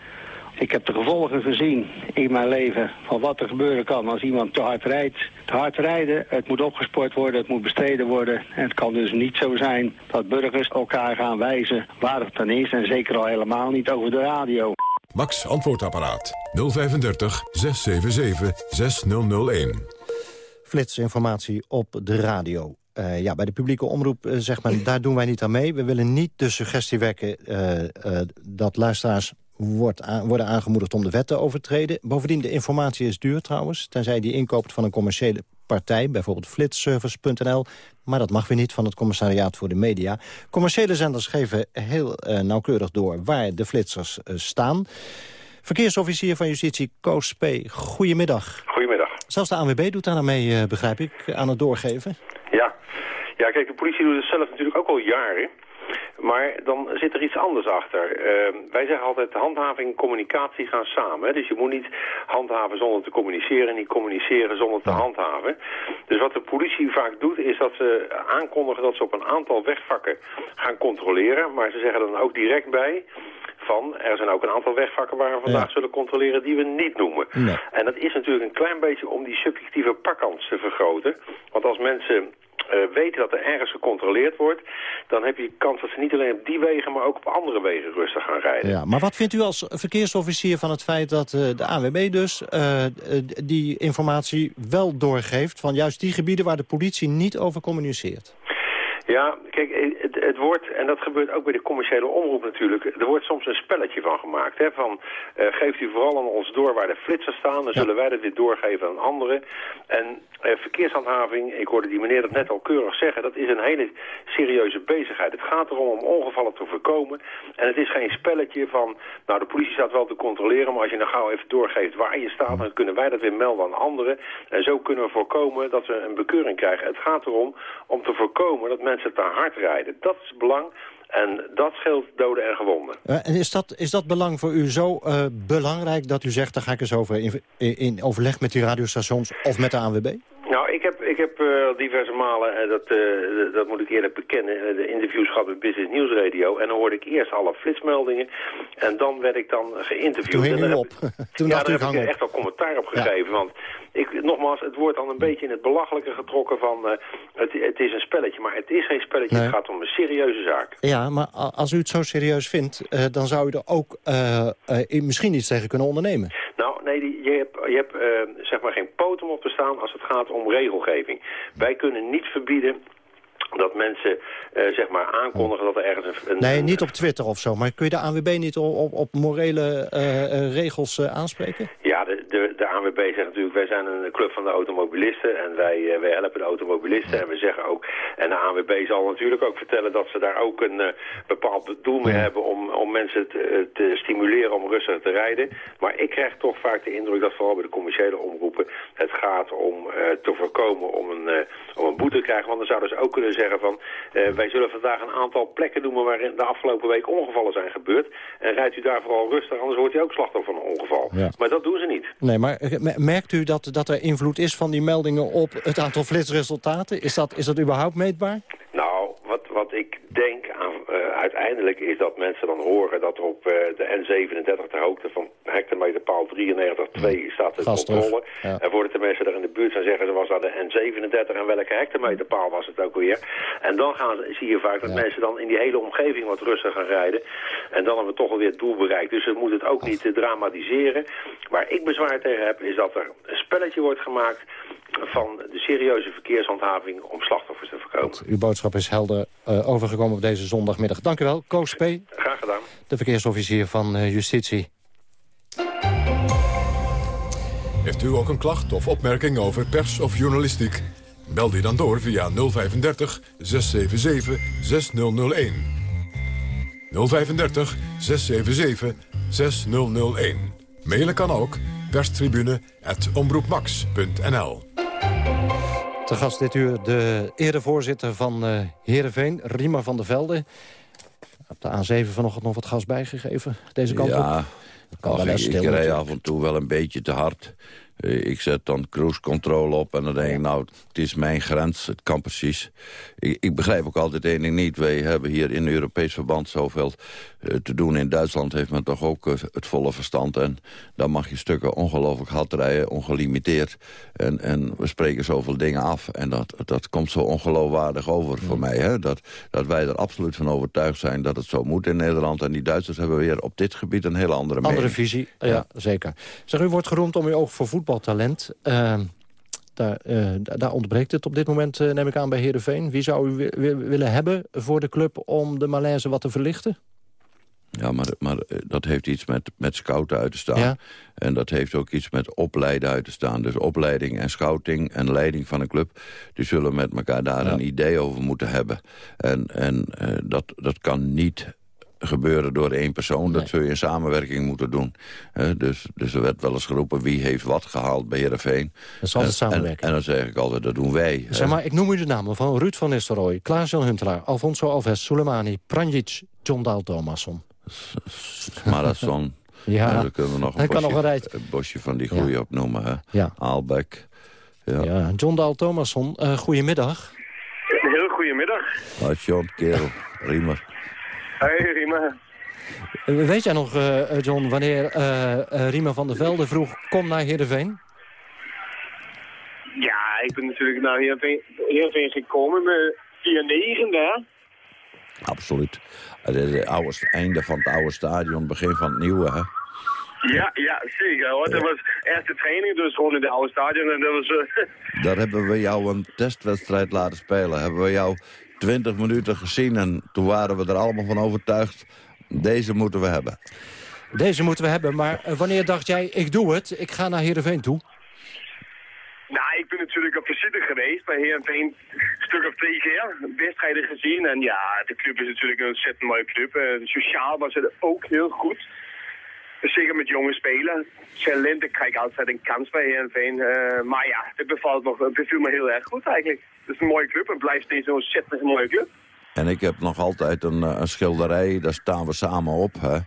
Ik heb de gevolgen gezien in mijn leven van wat er gebeuren kan als iemand te hard rijdt. Te hard rijden, het moet opgespoord worden, het moet bestreden worden. En het kan dus niet zo zijn dat burgers elkaar gaan wijzen waar het dan is. En zeker al helemaal niet over de radio. Max Antwoordapparaat 035 677 6001. Flitsinformatie op de radio. Uh, ja, bij de publieke omroep uh, zegt men, daar doen wij niet aan mee. We willen niet de suggestie wekken uh, dat luisteraars wordt worden aangemoedigd om de wet te overtreden. Bovendien, de informatie is duur trouwens, tenzij die inkoopt van een commerciële partij, bijvoorbeeld flitsservice.nl. Maar dat mag weer niet van het commissariaat voor de media. Commerciële zenders geven heel nauwkeurig door waar de flitsers staan. Verkeersofficier van Justitie, Koos P. Goedemiddag. Zelfs de ANWB doet daar aan mee, uh, begrijp ik, aan het doorgeven. Ja. ja, kijk, de politie doet het zelf natuurlijk ook al jaren. Maar dan zit er iets anders achter. Uh, wij zeggen altijd handhaving en communicatie gaan samen. Hè? Dus je moet niet handhaven zonder te communiceren... en niet communiceren zonder te handhaven. Dus wat de politie vaak doet is dat ze aankondigen... dat ze op een aantal wegvakken gaan controleren. Maar ze zeggen dan ook direct bij van, er zijn ook een aantal wegvakken waar we vandaag zullen controleren die we niet noemen. Nee. En dat is natuurlijk een klein beetje om die subjectieve pakkans te vergroten. Want als mensen uh, weten dat er ergens gecontroleerd wordt... dan heb je kans dat ze niet alleen op die wegen... maar ook op andere wegen rustig gaan rijden. Ja, maar wat vindt u als verkeersofficier van het feit dat uh, de ANWB dus... Uh, die informatie wel doorgeeft van juist die gebieden... waar de politie niet over communiceert? Ja, kijk, het, het, wordt, en dat gebeurt ook bij de commerciële omroep natuurlijk, er wordt soms een spelletje van gemaakt. Hè, van, uh, geeft u vooral aan ons door waar de flitsers staan, dan zullen wij dat weer doorgeven aan anderen. En uh, verkeershandhaving, ik hoorde die meneer dat net al keurig zeggen, dat is een hele serieuze bezigheid. Het gaat erom om ongevallen te voorkomen. En het is geen spelletje van, nou de politie staat wel te controleren, maar als je nou gauw even doorgeeft waar je staat, dan kunnen wij dat weer melden aan anderen. En zo kunnen we voorkomen dat we een bekeuring krijgen. Het gaat erom om te voorkomen dat mensen mensen te hard rijden. Dat is het belang. En dat scheelt doden en gewonden. en is dat, is dat belang voor u zo belangrijk dat u zegt... daar ga ik eens over in, in overleg met die radiostations of met de ANWB? Nou, ik heb, ik heb uh, diverse malen, uh, dat, uh, dat moet ik eerlijk bekennen, de interviews gehad met Business News Radio. En dan hoorde ik eerst alle flitsmeldingen. En dan werd ik dan geïnterviewd. Toen hing u op. Toen ja, daar heb ik echt al commentaar op gegeven. Want ik, nogmaals, het wordt dan een beetje in het belachelijke getrokken van... het, het is een spelletje, maar het is geen spelletje. Het gaat om een serieuze zaak. Ja, maar als u het zo serieus vindt, dan zou u er ook misschien iets tegen kunnen ondernemen. Nou, nee, je hebt, je hebt zeg maar geen poten op te staan als het gaat om regelgeving. Wij kunnen niet verbieden dat mensen uh, zeg maar aankondigen dat er ergens een... nee, niet op Twitter of zo. Maar kun je de ANWB niet op, op, op morele uh, regels aanspreken? Ja, de, de, de ANWB zegt natuurlijk... wij zijn een club van de automobilisten... en wij, wij helpen de automobilisten. En we zeggen ook... en de ANWB zal natuurlijk ook vertellen... dat ze daar ook een bepaald doel mee hebben... om, om mensen te, te, stimuleren om rustiger te rijden. Maar ik krijg toch vaak de indruk dat vooral bij de commerciële omroepen... het gaat om te voorkomen om een, om een boete te krijgen. Want dan zouden ze ook kunnen zeggen van... Uh, wij zullen vandaag een aantal plekken noemen waarin de afgelopen week ongevallen zijn gebeurd. En rijdt u daar vooral rustig, anders wordt u ook slachtoffer van een ongeval. Ja. Maar dat doen ze niet. Nee, maar eh, merkt u dat, dat er invloed is van die meldingen op het aantal flitsresultaten? Is dat, is dat überhaupt meetbaar? Nou, wat, wat ik denk aan, uh, uiteindelijk is dat mensen dan horen dat er op uh, de N37 ter hoogte van hectometerpaal 93.2 staat de controle. En voordat de mensen daar in de buurt zijn zeggen ze was aan de N37 en welke hectometerpaal was het ook weer. En dan gaan, zie je vaak dat mensen dan in die hele omgeving wat rustiger gaan rijden. En dan hebben we toch alweer het doel bereikt. Dus we moeten het ook niet uh, dramatiseren. Waar ik bezwaar tegen heb is dat er een spelletje wordt gemaakt van de serieuze verkeershandhaving om slachtoffers te voorkomen. Uw boodschap is helder uh, overgekomen op deze zondagmiddag. Dank u wel, Koos P. Graag gedaan. De verkeersofficier van uh, Justitie. Heeft u ook een klacht of opmerking over pers of journalistiek? Bel die dan door via 035 677 6001. 035 677 6001. Mailen kan ook perstribune.omroepmax.nl Te gast dit uur de erevoorzitter van uh, Heerenveen, Rima van der Velde. Op de A7 vanochtend nog wat gas bijgegeven, deze kant ja, op. Ja, ik, ik rij af en toe wel een beetje te hard. Eh, ik zet dan cruise control op en dan denk ik, nou, het is mijn grens, het kan precies. Ik, ik begrijp ook altijd één ding niet. Wij hebben hier in Europees verband zoveel uh, te doen. In Duitsland heeft men toch ook uh, het volle verstand. En dan mag je stukken ongelooflijk hard rijden, ongelimiteerd. En, en we spreken zoveel dingen af. En dat, dat komt zo ongeloofwaardig over voor mij. Hè? Dat, dat wij er absoluut van overtuigd zijn dat het zo moet in Nederland. En die Duitsers hebben weer op dit gebied een hele andere mening. Andere visie, ja, ja, zeker. Zeg, u wordt geroemd om uw oog voor voetbal voetbaltalent. Uh, daar, uh, daar, ontbreekt het op dit moment, uh, neem ik aan, bij Heerenveen. Wie zou u willen hebben voor de club om de malaise wat te verlichten? Ja, maar, maar eh, dat heeft iets met, met scouten uit te staan. Ja. En dat heeft ook iets met opleiden uit te staan. Dus opleiding en scouting en leiding van een club... die zullen met elkaar daar ja. een idee over moeten hebben. En, en uh, dat, dat kan niet gebeuren door één persoon. Dat zul je in samenwerking moeten doen. dus, dus er werd wel eens geroepen wie heeft wat gehaald bij Heerenveen. Dat is altijd samenwerking. En, en, dan zeg ik altijd, dat doen wij. Zeg maar, ik noem u de namen van Ruud van Nistelrooy... Klaas-Jan Huntelaar, Alfonso Alves, Soleimani, Pranjic, John Daal Thomasson. Marathon. ja, ja, dan kunnen we nog een, bosje, nog een, bosje van die goeie ja. opnoemen. Hè? Ja. Aalbeck. Ja. ja. John Daal Thomasson, uh, goedemiddag. Heel goedemiddag. Ah, John, kerel, Riemer. Hey, Riemer. Weet jij nog, uh, John, wanneer uh, uh, Riemer van der Velde vroeg... kom naar Heerenveen? Ja, ik ben natuurlijk naar Heerenveen, Heerenveen gekomen via negende, hè? Absoluut. Het oude, einde van het oude stadion, begin van het nieuwe, hè? Ja, ja, zeker. Hoor. Dat was eerste training, dus gewoon in het oude stadion. En dat was, uh... Daar hebben we jou een testwedstrijd laten spelen. Hebben we jou 20 minuten gezien en toen waren we er allemaal van overtuigd. Deze moeten we hebben. Deze moeten we hebben, maar wanneer dacht jij, ik doe het, ik ga naar Heerenveen toe? Nou, ik ben natuurlijk op visite geweest bij Heerenveen een stuk of twee keer. Wedstrijden gezien en ja, de club is natuurlijk een ontzettend mooie club. Uh, sociaal was het ook heel goed. Zeker met jonge spelers. Talenten krijgen altijd een kans bij Heerenveen. Uh, maar ja, het bevalt nog, het beviel me heel erg goed eigenlijk. Het is een mooie club en blijft steeds zo'n ontzettend mooie club. En ik heb nog altijd een, een schilderij, daar staan we samen op. Hè.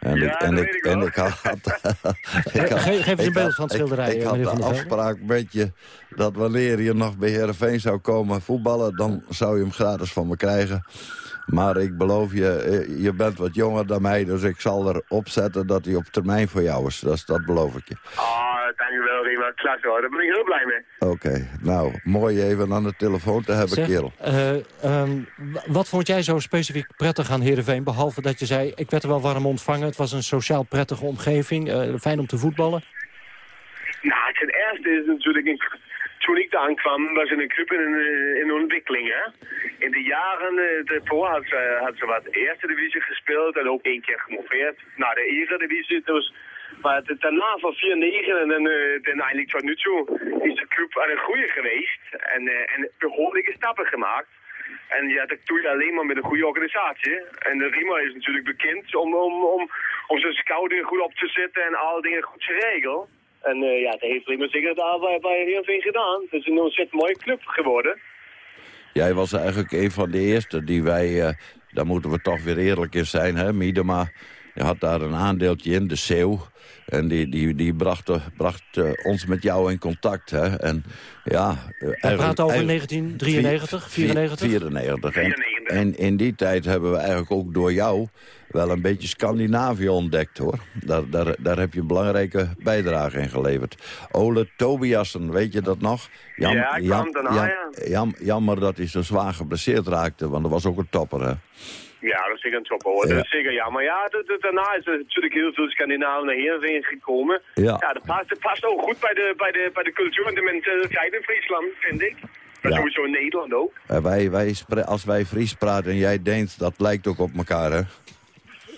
En ja, ik, en ik, ik, en ik had... ik had geef eens een beeld van het schilderij, Ik, had de afspraak met je dat wanneer je nog bij Heerenveen zou komen voetballen... dan zou je hem gratis van me krijgen. Maar ik beloof je, eh, je bent wat jonger dan mij... dus ik zal erop zetten dat hij op termijn voor jou is. Dat, dat beloof ik je. Ah, dankjewel Rima. Klasse hoor, daar ben ik heel blij mee. Oké, nou, mooi even aan de telefoon te hebben, zeg, kerel. Uh, wat vond jij zo specifiek prettig aan Heerenveen? Behalve dat je zei, ik werd er wel warm ontvangen. Het was een sociaal prettige omgeving. Uh, fijn om te voetballen. Nou, ten eerste is natuurlijk toen ik daar aankwam, was een club in, in ontwikkeling. In de jaren daarvoor had ze, had ze wat eerste divisie gespeeld en ook één keer gemoveerd naar de eerste divisie. Dus, maar daarna van 4-9 en dan, dan eigenlijk tot nu toe is de club aan het groeien geweest en, en behoorlijke stappen gemaakt. En ja, dat doe je alleen maar met een goede organisatie. En de Rima is natuurlijk bekend om, om, om, om zijn scouting goed op te zetten en alle dingen goed te regelen. En uh, ja, dat heeft Riemer zeker daar bij, bij Heerenveen gedaan. Het is een ontzettend mooie club geworden. Jij was eigenlijk een van de eerste die wij, uh, daar moeten we toch weer eerlijk in zijn, hè, Miedema. Je had daar een aandeeltje in, de Zeeuw. En die, die, die bracht, bracht uh, ons met jou in contact. Hè. En, ja, Hij praat over 1993, 94? 94. En, en in die tijd hebben we eigenlijk ook door jou wel een beetje Scandinavië ontdekt, hoor. Daar, daar, daar heb je een belangrijke bijdrage in geleverd. Ole Tobiassen, weet je dat nog? Jam, ja, ik kwam daarna, jam, ja. Jam, jammer dat hij zo zwaar geblesseerd raakte, want dat was ook een topper, hè? Ja, dat is zeker een topper, hoor. Ja. Dat is zeker jammer. Ja, daarna is er natuurlijk heel veel Scandinaven naar Heerenveen gekomen. Ja, ja dat, past, dat past ook goed bij de, bij, de, bij de cultuur en de mentaliteit in Friesland, vind ik. Maar ja. sowieso in Nederland ook. Uh, wij, wij, als wij Fries praten en jij Deens, dat lijkt ook op elkaar, hè?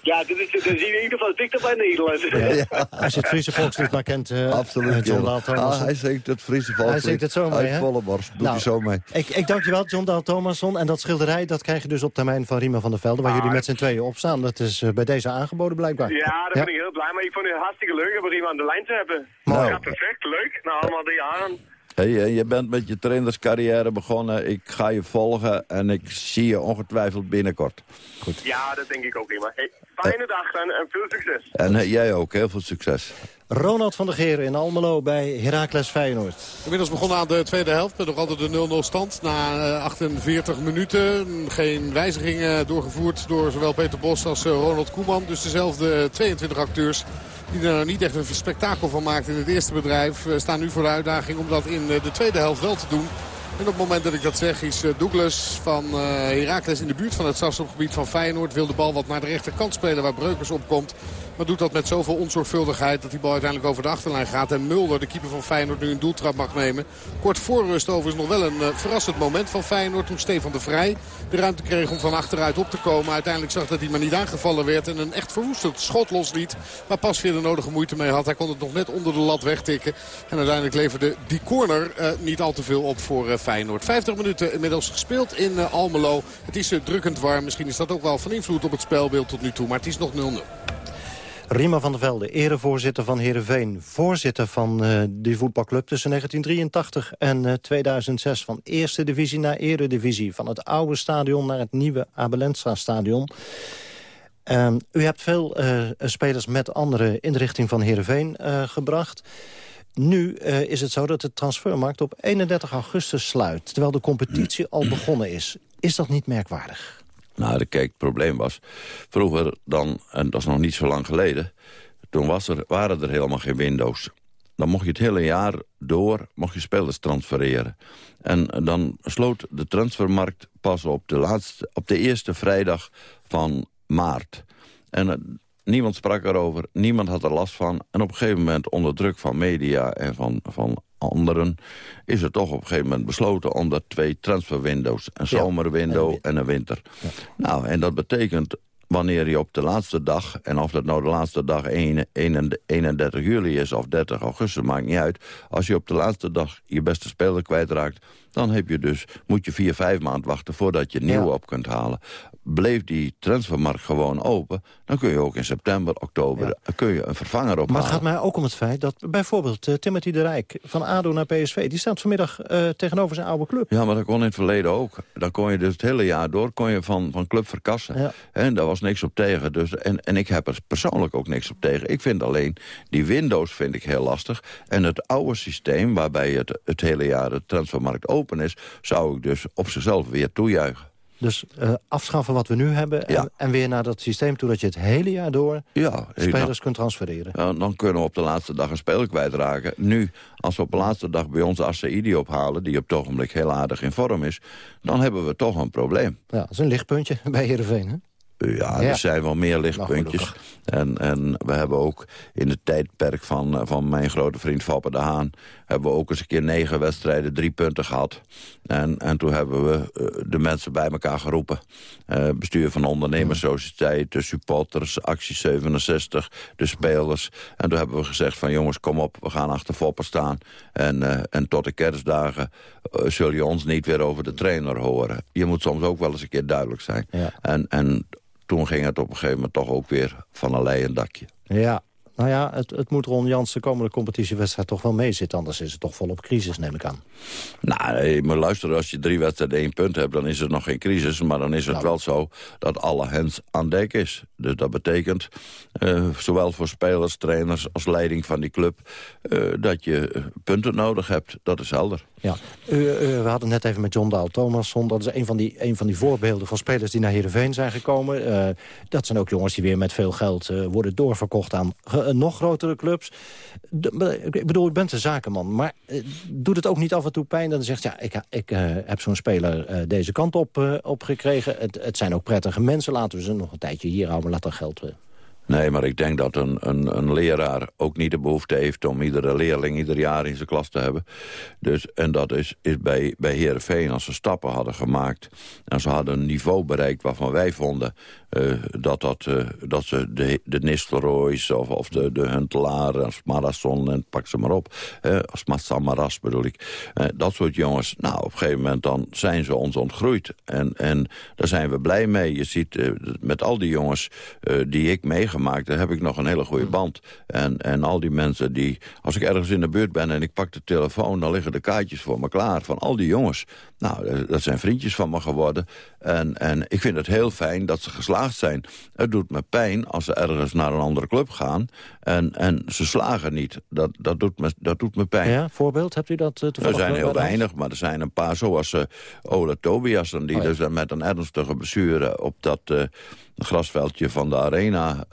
Ja, dit is, in ieder geval dichter bij Nederland. Ja. Als je het Friese volkslied maar kent, uh, Absoluut, John Dahl Thomas. Ah, hij zingt het Friese volkslied. Hij zingt het zo mee, hè? volle borst, doet nou, hij zo mee. Ik, ik dank je wel, John Dahl Thomasson. En dat schilderij, dat krijg je dus op termijn van Riemen van der Velde... waar ah, jullie met z'n tweeën op staan. Dat is uh, bij deze aangeboden blijkbaar. Ja, daar ben ik heel blij. Maar ik vond het hartstikke leuk om Riemen aan de lijn te hebben. Nou. Ja, perfect. Leuk. Nou, allemaal die jaren. Hey, je bent met je trainerscarrière begonnen. Ik ga je volgen en ik zie je ongetwijfeld binnenkort. Goed. Ja, dat denk ik ook immer. Hey, fijne dag en, veel succes. En jij ook, heel veel succes. Ronald van der Geer in Almelo bij Heracles Feyenoord. Inmiddels begonnen aan de tweede helft met nog altijd de 0-0 stand. Na 48 minuten geen wijzigingen doorgevoerd door zowel Peter Bos als Ronald Koeman. Dus dezelfde 22 acteurs die er niet echt een spektakel van maakt in het eerste bedrijf. staan nu voor de uitdaging om dat in de tweede helft wel te doen. En op het moment dat ik dat zeg is Douglas van Heracles in de buurt van het strafschopgebied van Feyenoord. Wil de bal wat naar de rechterkant spelen waar Breukers opkomt. Maar doet dat met zoveel onzorgvuldigheid dat die bal uiteindelijk over de achterlijn gaat. En Mulder, de keeper van Feyenoord, nu een doeltrap mag nemen. Kort voor rust overigens nog wel een uh, verrassend moment van Feyenoord. Toen Stefan de Vrij de ruimte kreeg om van achteruit op te komen. Uiteindelijk zag dat hij maar niet aangevallen werd. En een echt verwoestend schot losliet. Maar pas weer de nodige moeite mee had. Hij kon het nog net onder de lat wegtikken. En uiteindelijk leverde die corner uh, niet al te veel op voor uh, Feyenoord. 50 minuten inmiddels gespeeld in Almelo. Het is drukkend warm. Misschien is dat ook wel van invloed op het spelbeeld tot nu toe. Maar het is nog 0-0. Rima van der Velde, erevoorzitter van Heerenveen. Voorzitter van uh, die voetbalclub tussen 1983 en uh, 2006. Van eerste divisie naar eredivisie. Van het oude stadion naar het nieuwe Abelensra stadion. Uh, u hebt veel uh, spelers met andere inrichting van Heerenveen gebracht. Nu is het zo dat de transfermarkt op 31 augustus sluit. Terwijl de competitie al begonnen is. Is dat niet merkwaardig? Nou, kijk, het probleem was... vroeger dan, en dat is nog niet zo lang geleden... toen was er, waren er helemaal geen Windows. Dan mocht je het hele jaar door mocht je spelers transfereren. En dan sloot de transfermarkt pas op de, laatste, op de eerste vrijdag van maart. En uh, niemand sprak erover, niemand had er last van. En op een gegeven moment onder druk van media en van, van anderen... is er toch op een gegeven moment besloten om dat twee transferwindows... een zomerwindow en een winter. Nou, en dat betekent wanneer je op de laatste dag... en of dat nou de laatste dag 31 juli is of 30 augustus, maakt niet uit... als je op de laatste dag je beste speler kwijtraakt... dan heb je dus, moet je vier, vijf maanden wachten voordat je nieuw op kunt halen bleef die transfermarkt gewoon open... dan kun je ook in september, oktober kun je een vervanger ophalen. Maar het gaat mij ook om het feit dat bijvoorbeeld uh, Timothy de Rijk... van ADO naar PSV, die staat vanmiddag uh, tegenover zijn oude club. Ja, maar dat kon in het verleden ook. Dan kon je dus het hele jaar door kon je van, van club verkassen. Ja. En daar was niks op tegen. Dus, en, en ik heb er persoonlijk ook niks op tegen. Ik vind alleen, die Windows vind ik heel lastig. En het oude systeem, waarbij het, het hele jaar de transfermarkt open is... zou ik dus op zichzelf weer toejuichen. Dus uh, afschaffen wat we nu hebben en, en, weer naar dat systeem toe... dat je het hele jaar door ja, spelers kunt transfereren. Ja, dan kunnen we op de laatste dag een speler kwijtraken. Nu, als we op de laatste dag bij ons Assaidi ophalen... die op het ogenblik heel aardig in vorm is... dan hebben we toch een probleem. Ja, dat is een lichtpuntje bij Heerenveen, hè? Ja, er zijn wel meer lichtpuntjes. En, en we hebben ook in het tijdperk van, van mijn grote vriend Vappe de Haan... hebben we ook eens een keer negen wedstrijden, drie punten gehad. En, en toen hebben we uh, de mensen bij elkaar geroepen. Uh, bestuur van ondernemerssociëteit, de supporters, actie 67, de spelers. En toen hebben we gezegd van jongens, kom op, we gaan achter Foppen staan. En, uh, en tot de kerstdagen zul je ons niet weer over de trainer horen. Je moet soms ook wel eens een keer duidelijk zijn. Ja. En, en toen ging het op een gegeven moment toch ook weer van een leien dakje. Ja, nou ja, het, het moet Ron Jans de komende competitiewedstrijd toch wel meezitten. Anders is het toch volop crisis, neem ik aan. Nou, maar luister, als je drie wedstrijden één punt hebt... dan is het nog geen crisis. Maar dan is het nou. wel zo dat alle hens aan dek is. Dus dat betekent, uh, zowel voor spelers, trainers als leiding van die club... Uh, dat je punten nodig hebt. Dat is helder. Ja, we hadden net even met John Daal Thomasson. Dat is een van, die, een van die voorbeelden van spelers die naar Heerenveen zijn gekomen. dat zijn ook jongens die weer met veel geld worden doorverkocht aan nog grotere clubs. ik bedoel, ik ben een zakenman, maar doet het ook niet af en toe pijn... dat je zegt, ja, ik, ik heb zo'n speler deze kant op, gekregen. Het, het zijn ook prettige mensen, laten we ze nog een tijdje hier houden laat dat geld... Nee, maar ik denk dat een, een, een, leraar ook niet de behoefte heeft... om iedere leerling ieder jaar in zijn klas te hebben. Dus, en dat is, is bij, bij Heerenveen, als ze stappen hadden gemaakt... en ze hadden een niveau bereikt waarvan wij vonden... Uh, dat, dat, uh, dat ze de, de Nistelrooys of, of de, de Huntelaar, als Marathon en pak ze maar op. Uh, als Maras bedoel ik. dat soort jongens, nou, op een gegeven moment dan zijn ze ons ontgroeid. En, en daar zijn we blij mee. Je ziet met al die jongens die ik meegemaakt gemaakt, daar heb ik nog een hele goede band. En, en al die mensen die, als ik ergens in de buurt ben en ik pak de telefoon... dan liggen de kaartjes voor me klaar van al die jongens. Nou, eh, dat zijn vriendjes van me geworden. En, en ik vind het heel fijn dat ze geslaagd zijn. Het doet me pijn als ze ergens naar een andere club gaan... en, en ze slagen niet. Dat, dat, doet me, dat doet me pijn. Ja, voorbeeld, hebt u dat uh, toevallig? Er zijn heel weinig, maar er zijn een paar zoals uh, Ola Tobias... die oh, dus met een ernstige blessure op dat grasveldje van de arena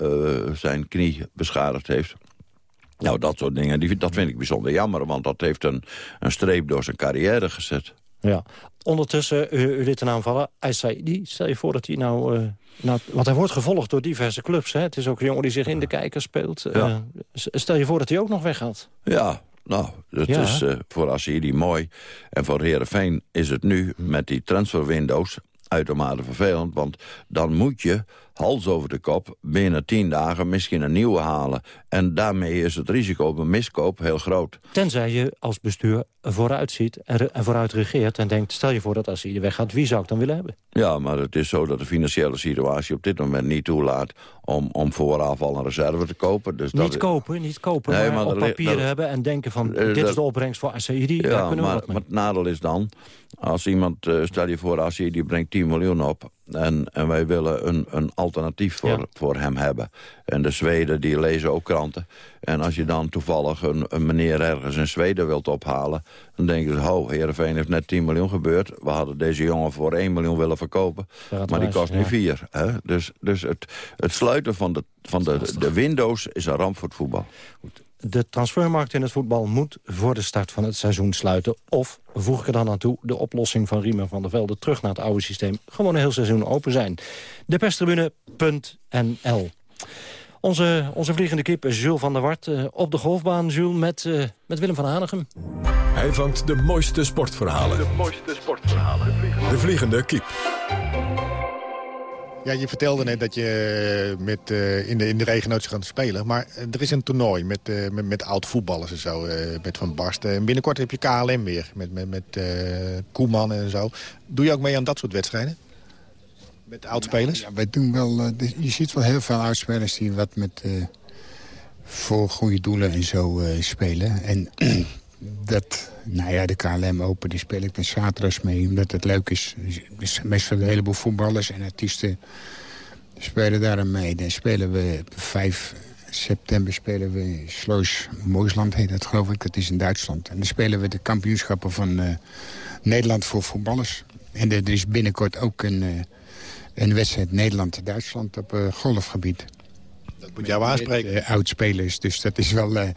zijn knie beschadigd heeft. Nou, dat soort dingen, die, dat vind ik bijzonder jammer... want dat heeft een, een streep door zijn carrière gezet. Ja. Ondertussen, u, u liet een aanvallen, die stel je voor dat hij nou, uh, nou... Want hij wordt gevolgd door diverse clubs, hè? Het is ook een jongen die zich in de kijker speelt. Ja. Uh, stel je voor dat hij ook nog weggaat. Ja, nou, dat is voor Assaidi mooi. En voor Heerenveen is het nu met die transferwindows uitermate vervelend. Want dan moet je hals over de kop binnen tien dagen misschien een nieuwe halen. En daarmee is het risico op een miskoop heel groot. Tenzij je als bestuur vooruit ziet en vooruit regeert... en denkt, stel je voor dat als hij weg gaat, wie zou ik dan willen hebben? Ja, maar het is zo dat de financiële situatie op dit moment niet toelaat... om, om vooraf al een reserve te kopen. Dus niet dat... kopen, niet kopen, nee, maar, op papier hebben... en denken van, uh, dit is de opbrengst voor Asaidi. Ja, maar, maar het nadeel is dan... als iemand, uh, stel je voor, Asaidi brengt 10 miljoen op... En, en wij willen een, een alternatief voor, voor hem hebben. En de Zweden die lezen ook kranten. En als je dan toevallig een, een meneer ergens in Zweden wilt ophalen... dan denken ze, ho, Heerenveen heeft net 10 miljoen gebeurd. We hadden deze jongen voor 1 miljoen willen verkopen. Maar die kost nu 4. Hè? Dus, dus het, het sluiten van, de, van de, de windows is een ramp voor het voetbal. Goed de transfermarkt in het voetbal moet voor de start van het seizoen sluiten. Of, voeg ik er dan aan toe, de oplossing van Riemer van der Velde... terug naar het oude systeem, gewoon een heel seizoen open zijn. De perstribune.nl onze, onze vliegende kip Jules van der Wart uh, op de golfbaan. Jules met, uh, met Willem van Hanegem. Hij vangt de mooiste sportverhalen. De mooiste sportverhalen. De vliegende kip. Ja, je vertelde net dat je met, uh, in, de, in de gaat spelen. Maar er is een toernooi met, met, oud-voetballers en zo. Met Van Barsten. En binnenkort heb je KLM weer. Met, met, met Koeman en zo. Doe je ook mee aan dat soort wedstrijden? Met oudspelers? Ja, wij doen wel... je ziet wel heel veel oudspelers die wat met... voor goede doelen en zo spelen. En dat, nou ja, de KLM Open, die speel ik dan zaterdags mee, omdat het leuk is. Dus meestal een heleboel voetballers en artiesten spelen daar aan mee. Dan spelen we 5 september spelen we Sloos Mooisland heet dat geloof ik. Dat is in Duitsland. En dan spelen we de kampioenschappen van uh, Nederland voor voetballers. En er is binnenkort ook een, uh, een wedstrijd Nederland-Duitsland op uh, golfgebied. Dat moet jou aanspreken. Met, oudspelers, dus dat is wel,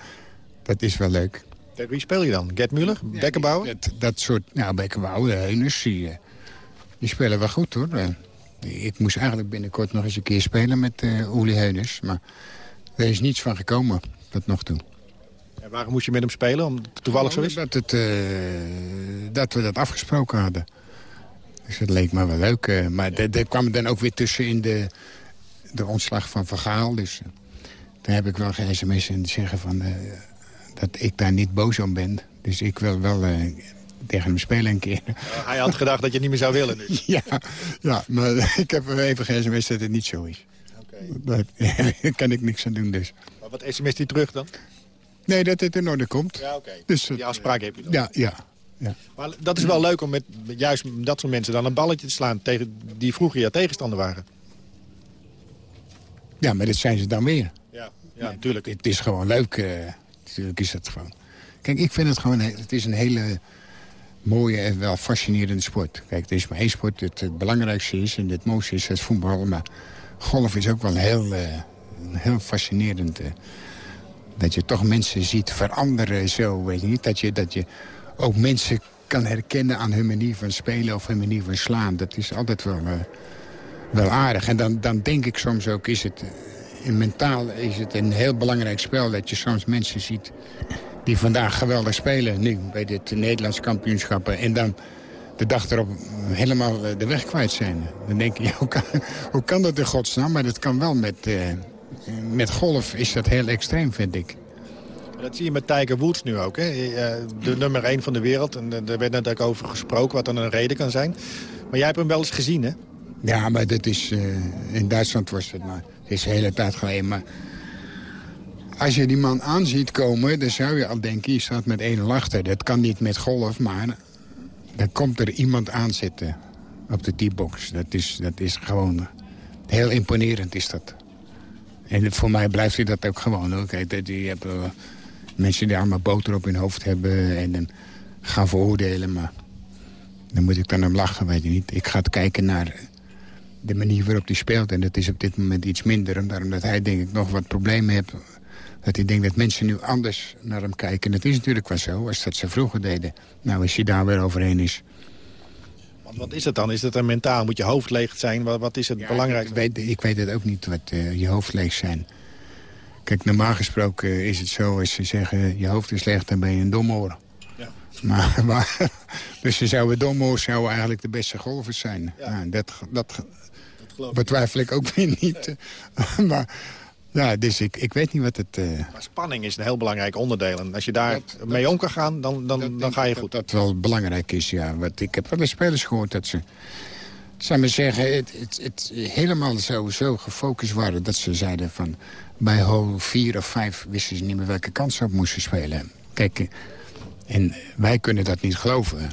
dat is wel leuk. Tegen wie speel je dan? Gert Muller? Ja, Bekkenbouwer? Dat, dat, soort, nou, Bekkenbouwer, Heuners, die, die spelen wel goed hoor. Eh, ik moest eigenlijk binnenkort nog eens een keer spelen met uh, Uli Heuners. Maar er is niets van gekomen tot nog toe. En waarom moest je met hem spelen? Om toevallig zo is? Dat, het, uh, dat we dat afgesproken hadden. Dus dat leek me wel leuk. Uh, maar er kwam dan ook weer tussen in de, de ontslag van Vergaal. Dus uh, daar heb ik wel geen sms en zeggen van dat ik daar niet boos om ben. Dus ik wil wel uh, tegen hem spelen een keer. hij had gedacht dat je niet meer zou willen nu. ja, ja, maar ik heb even geen sms dat het niet zo is. Okay. Daar kan ik niks aan doen dus. Maar wat sms die terug dan? Nee, dat het in orde komt. Ja, oké. Dus, Die afspraak heb je dan? Ja, ja. Ja. Maar dat is wel leuk om met juist dat soort mensen dan een balletje te slaan... tegen die vroeger jouw tegenstander waren. Ja, maar dat zijn ze dan weer. Ja, ja natuurlijk. Het is gewoon leuk. Uh, natuurlijk is dat gewoon. Kijk, ik vind het gewoon... Het is een hele mooie en wel fascinerende sport. Kijk, het is maar één sport. Het, het belangrijkste is en het mooiste is het voetbal. Maar golf is ook wel heel, uh, heel fascinerend. Uh, dat je toch mensen ziet veranderen zo, weet je niet. Dat je, dat je ook mensen kan herkennen aan hun manier van spelen of hun manier van slaan. Dat is altijd wel, uh, wel aardig. En dan, dan denk ik soms ook, is het in mentaal is het een heel belangrijk spel... dat je soms mensen ziet die vandaag geweldig spelen. Nu bij dit Nederlands kampioenschappen. En dan de dag erop helemaal eh, de weg kwijt zijn. Dan denk je, hoe kan, hoe kan dat in godsnaam? Maar dat kan wel met, uh, met golf is dat heel extreem, vind ik. Dat zie je met Tiger Woods nu ook. Hè? Eh, de nummer 1 van de wereld. En daar werd net ook over gesproken wat dan een reden kan zijn. Maar jij hebt hem wel eens gezien, hè? Ja, maar dat is... Uh, in Duitsland was het maar is de hele tijd geleden, maar... Als je die man aanziet komen, dan zou je al denken... je staat met één lachter. Dat kan niet met golf, maar... dan komt er iemand aan zitten op de T-box. Dat is, dat is gewoon... Heel imponerend is dat. En voor mij blijft hij dat ook gewoon. Kijk, die hebben mensen die allemaal boter op hun hoofd hebben... en dan gaan veroordelen, maar... dan moet ik dan hem lachen, weet je niet. Ik ga kijken naar de manier waarop hij speelt. En dat is op dit moment iets minder. Omdat hij denk ik nog wat problemen heeft. Dat hij denkt dat mensen nu anders naar hem kijken. En dat is natuurlijk wel zo, als dat ze vroeger deden. Nou, als hij daar weer overheen is. Want wat is het dan? Is het een mentaal? Moet je hoofd leeg zijn? Wat, wat is het ja, belangrijkste? Ik weet, ik weet het ook niet, wat uh, je hoofd leeg zijn. Kijk, normaal gesproken is het zo, als ze zeggen... je hoofd is leeg, dan ben je een domoor. Ja. Maar, maar, dus ze zouden domoor zouden eigenlijk de beste golfers zijn. Ja. Nou, dat, dat, betwijfel ik ook weer niet. maar ja, dus ik, ik weet niet wat het... Uh... Maar spanning is een heel belangrijk onderdeel. En als je daar mee om kan gaan, dan, dan, dan ga je goed. Dat dat wel belangrijk is, ja. Want ik heb wel de spelers gehoord dat ze... zou maar zeggen, het, het, het, helemaal zo, zo gefocust waren... dat ze zeiden van bij hole 4 of 5 wisten ze niet meer welke kant ze op moesten spelen. Kijk, en wij kunnen dat niet geloven.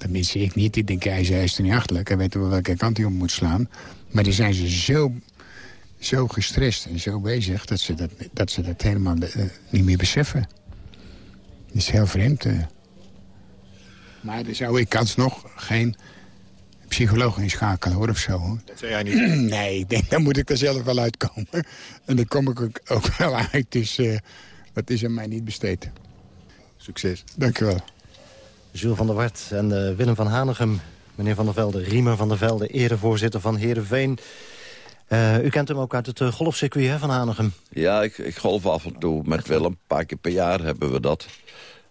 Tenminste, ik niet. Ik denk, hij is er niet achterlijk. Hij weet wel welke kant hij op moet slaan. Maar die zijn ze zo, zo gestrest en zo bezig... dat ze dat, dat, ze dat helemaal uh, niet meer beseffen. Dat is heel vreemd. Uh. Maar dan zou ik alsnog geen psycholoog inschakelen, hoor, of zo. Hoor. Dat zei jij niet? nee, ik denk, dan moet ik er zelf wel uitkomen. En dan kom ik ook, ook wel uit, dus uh, dat is aan mij niet besteed. Succes. Dank u wel. Jules van der Wart en uh, Willem van Hanegem. Meneer Van der Velde, Riemer van der Velde, erevoorzitter van Heerenveen. Uh, u kent hem ook uit het uh, golfcircuit hè, van Hanegem? Ja, ik, ik golf af en toe met Willem. Een paar keer per jaar hebben we dat.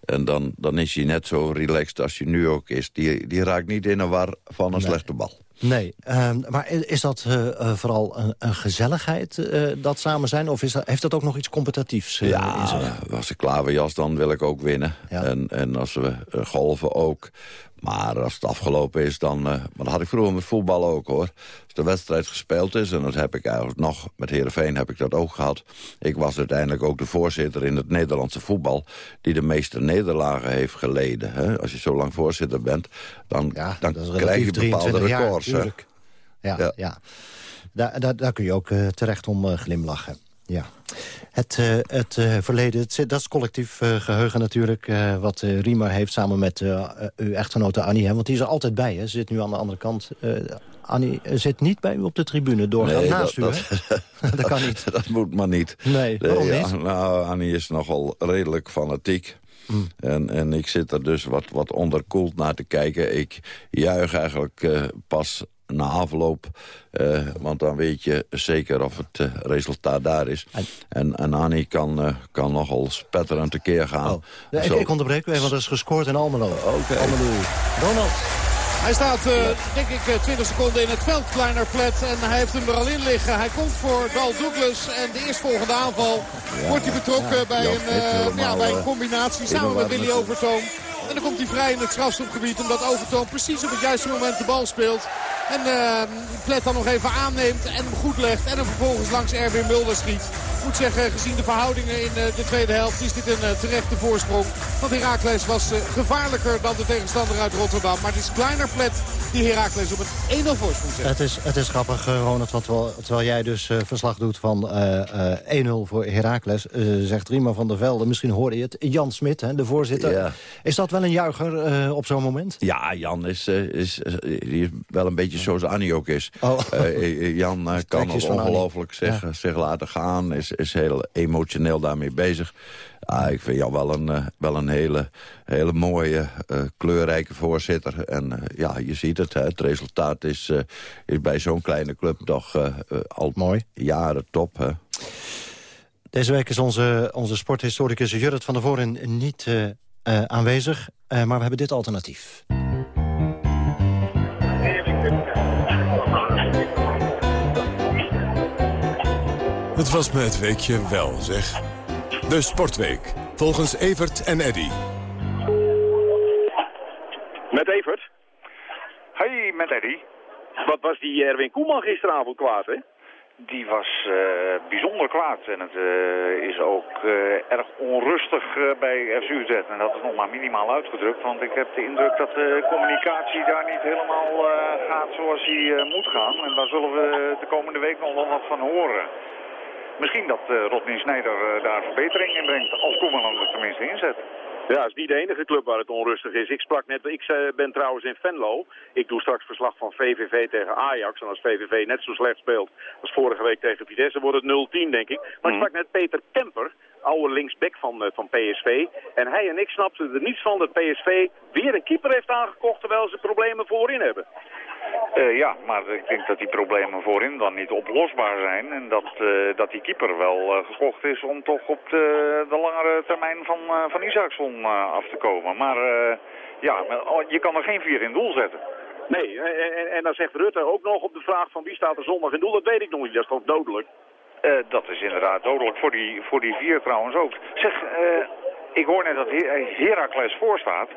En dan, dan is hij net zo relaxed als hij nu ook is. Die, die raakt niet in een war van een slechte bal. Nee, ehm, maar is dat vooral een, een gezelligheid, dat samen zijn? Of is dat, heeft dat ook nog iets competitiefs ja, in zich? als ik klaverjas, dan wil ik ook winnen. En, en als we golven ook. Maar als het afgelopen is, dan... maar dat had ik vroeger met voetbal ook, hoor. Als de wedstrijd gespeeld is, en dat heb ik eigenlijk nog... met Heerenveen heb ik dat ook gehad. Ik was uiteindelijk ook de voorzitter in het Nederlandse voetbal... die de meeste nederlagen heeft geleden. Hè? Als je zo lang voorzitter bent, dan, dan krijg je bepaalde records. Jaar, ja, ja, ja. Daar, daar, daar kun je ook uh, terecht om uh, glimlachen. Ja. Het, uh, het uh, verleden, het, dat is collectief uh, geheugen natuurlijk... wat Riemer heeft samen met uw echtgenote Annie. Hè, want die is er altijd bij, hè. Zit nu aan de andere kant. Annie zit niet bij u op de tribune, doorgaan nee, naast dat, u, dat, dat, kan niet. Dat moet maar niet. Nee, waarom niet? nou, Annie is nogal redelijk fanatiek. Mm. En, en ik zit er dus wat, wat onderkoeld naar te kijken. Ik juich eigenlijk pas na afloop. Uh, want dan weet je zeker of het uh, resultaat daar is. En, en Annie kan, uh, kan nogal spetterend tekeer gaan. Oh. Ja, ik, ik onderbreek u even, want er is gescoord in Almelo. Oké. Okay. Ronald. Hij staat, denk ik, 20 seconden in het veld, Kleiner Plet. En hij heeft hem er al in liggen. Hij komt voor Dal Douglas. En de eerstvolgende aanval ja, wordt hij betrokken ja, bij, een, ja, bij een combinatie samen met Willy Overtoom. En dan komt hij vrij in het strafschopgebied omdat Overtoom precies op het juiste moment de bal speelt. En uh, Plet dan nog even aanneemt en hem goed legt. En hem vervolgens langs Erwin Mulder schiet. Ik moet zeggen, gezien de verhoudingen in uh, de tweede helft is dit een uh, terechte voorsprong. Want Herakles was uh, gevaarlijker dan de tegenstander uit Rotterdam. Maar het is kleiner Plet die Herakles op een 1-0 voorsprong zet. Het is, het is grappig, Ronald, want terwijl, terwijl jij dus verslag doet van 1-0 voor Herakles... zegt Rima van der Velde, misschien hoorde je het, Jan Smit, hè, de voorzitter. Ja. Is dat wel een juicher op zo'n moment? Ja, Jan is, is, die is wel een beetje zoals Annie ook is. Oh. Uh, Jan kan ongelooflijk zich, ja. zich laten gaan. Is, is heel emotioneel daarmee bezig. Ah, ik vind Jan wel een, wel een hele, hele mooie, kleurrijke voorzitter. En ja, je ziet het. Hè, het resultaat is, is bij zo'n kleine club toch al Mooi. jaren top. Hè. Deze week is onze, onze sporthistoricus Jurrit van der Voren niet aanwezig. maar we hebben dit alternatief. Het was me het weekje wel, zeg. De Sportweek, volgens Evert en Eddy. Met Evert? Hey, met Eddy. Wat was die Erwin Koeman gisteravond kwaad, hè? Die was uh, bijzonder kwaad en het uh, is ook uh, erg onrustig bij FC. En dat is nog maar minimaal uitgedrukt, want ik heb de indruk dat de communicatie daar niet helemaal gaat zoals die moet gaan. En daar zullen we de komende week nog wel wat van horen. Misschien dat Rodney Snijder daar verbetering in brengt, als Koeman er tenminste inzet. Ja, het is niet de enige club waar het onrustig is. Ik sprak net, ik uh, ben trouwens in Venlo. Ik doe straks verslag van VVV tegen Ajax. En als VVV net zo slecht speelt als vorige week tegen Vitesse, wordt het 0-10 denk ik. Maar ik sprak net Peter Kemper, oude linksback van, uh, van PSV. En hij en ik snapten er niets van dat PSV weer een keeper heeft aangekocht terwijl ze problemen voorin hebben. Uh, ja, maar ik denk dat die problemen voorin dan niet oplosbaar zijn. En dat, uh, dat die keeper wel uh, gekocht is om toch op de, de langere termijn van, van Isaacson af te komen. Maar ja, je kan er geen vier in doel zetten. Nee, en, en dan zegt Rutte ook nog op de vraag van wie staat er zondag in doel, dat weet ik nog niet. Dat is toch dodelijk? dat is inderdaad dodelijk voor die, voor die vier trouwens ook. Zeg, ik hoor net dat Heracles voorstaat.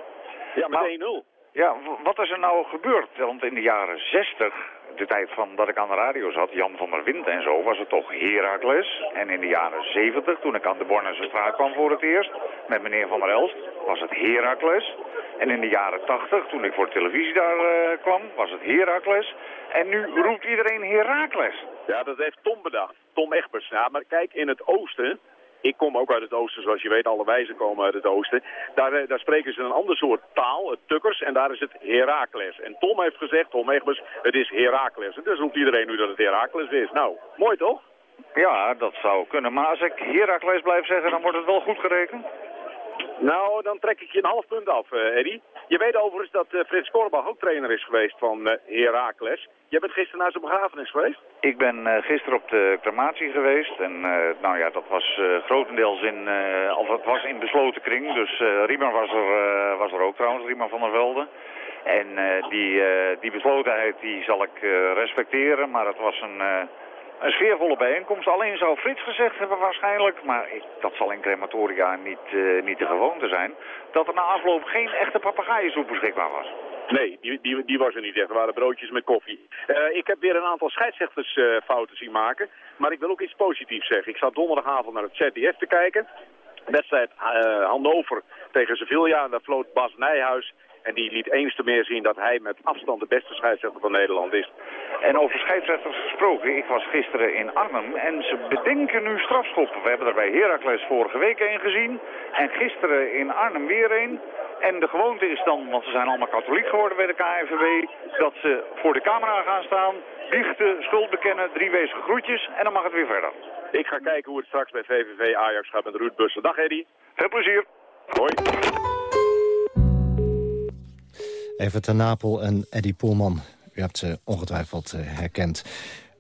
Ja, met 1-0. Ja, wat is er nou gebeurd? Want in de jaren 60, de tijd van dat ik aan de radio zat, Jan van der Wind en zo, was het toch Heracles. En in de jaren 70, toen ik aan de Bornese straat kwam voor het eerst, met meneer Van der Elst, was het Heracles. En in de jaren 80, toen ik voor televisie daar uh, kwam, was het Heracles. En nu roept iedereen Heracles. Ja, dat heeft Tom bedacht. Tom Egbers. Ja, maar kijk, in het oosten ik kom ook uit het oosten, zoals je weet, alle wijzen komen uit het oosten. Daar, eh, daar spreken ze een ander soort taal, het tukkers, en daar is het Herakles. En Tom heeft gezegd, Tom Egbers, het is Herakles. En dus roept iedereen nu dat het Herakles is. Nou, mooi toch? Ja, dat zou kunnen. Maar als ik Herakles blijf zeggen, dan wordt het wel goed gerekend? Nou, dan trek ik je een half punt af, uh. Je weet overigens dat uh, Frits Korbach ook trainer is geweest van uh, Heracles. Jij bent gisteren naar zijn begrafenis geweest? Ik ben gisteren op de crematie geweest. En nou ja, dat was grotendeels in, of was in besloten kring. Dus Riemer was er, was er ook trouwens, Riemer van der Velde. En die, die beslotenheid die zal ik respecteren, maar het was een, een sfeervolle bijeenkomst. Alleen zou Frits gezegd hebben waarschijnlijk, maar dat zal in crematoria niet, niet de gewoonte zijn, dat er na afloop geen echte papegaaiensoep beschikbaar was. Nee, die, die, die was er niet echt. Er waren broodjes met koffie. Uh, ik heb weer een aantal scheidsrechtersfouten uh, zien maken. Maar ik wil ook iets positiefs zeggen. Ik zat donderdagavond naar het ZDF te kijken. Wedstrijd uh, Hannover tegen Sevilla. En daar floot Bas Nijhuis. En die liet eens te meer zien dat hij met afstand de beste scheidsrechter van Nederland is. En over scheidsrechters gesproken, ik was gisteren in Arnhem en ze bedenken nu strafschoppen. We hebben er bij Heracles vorige week een gezien en gisteren in Arnhem weer een. En de gewoonte is dan, want ze zijn allemaal katholiek geworden bij de KNVB, dat ze voor de camera gaan staan, biechten, schuld bekennen, drie wezige groetjes en dan mag het weer verder. Ik ga kijken hoe het straks bij VVV Ajax gaat met Ruud Bussen. Dag Eddy. Veel plezier. Hoi. Even ten Napel en Eddy Poelman. U hebt ze ongetwijfeld uh, herkend.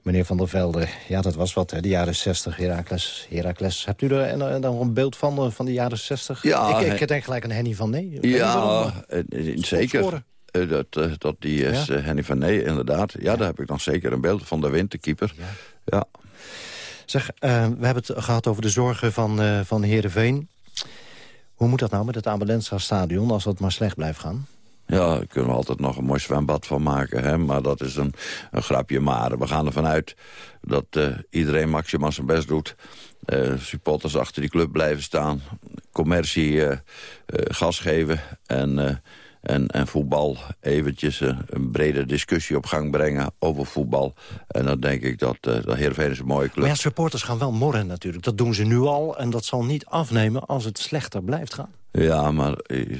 Meneer Van der Velde, ja, dat was wat, hè, de jaren 60, Heracles. Heracles. Hebt u er dan een beeld van, eh, van de jaren 60? Ja. Ik, ik denk gelijk aan Henny van Nee. Ja, uh, zeker. Uh, dat, dat die is ja? Henny van Nee, inderdaad. Ja, ja, daar heb ik nog zeker een beeld van de winterkeeper. Ja. ja. Zeg, we hebben het gehad over de zorgen van, van Heerenveen. Hoe moet dat nou met het Abelensa stadion als dat maar slecht blijft gaan? Ja, daar kunnen we altijd nog een mooi zwembad van maken. Hè? Maar dat is een, een grapje. Maar we gaan ervan uit dat uh, iedereen maximaal zijn best doet. Uh, supporters achter die club blijven staan. Commercie uh, gas geven. En, en, en voetbal eventjes een brede discussie op gang brengen over voetbal. En dan denk ik dat, dat Heerenveen is een mooie club. Maar supporters gaan wel morren natuurlijk. Dat doen ze nu al. En dat zal niet afnemen als het slechter blijft gaan. Ja, maar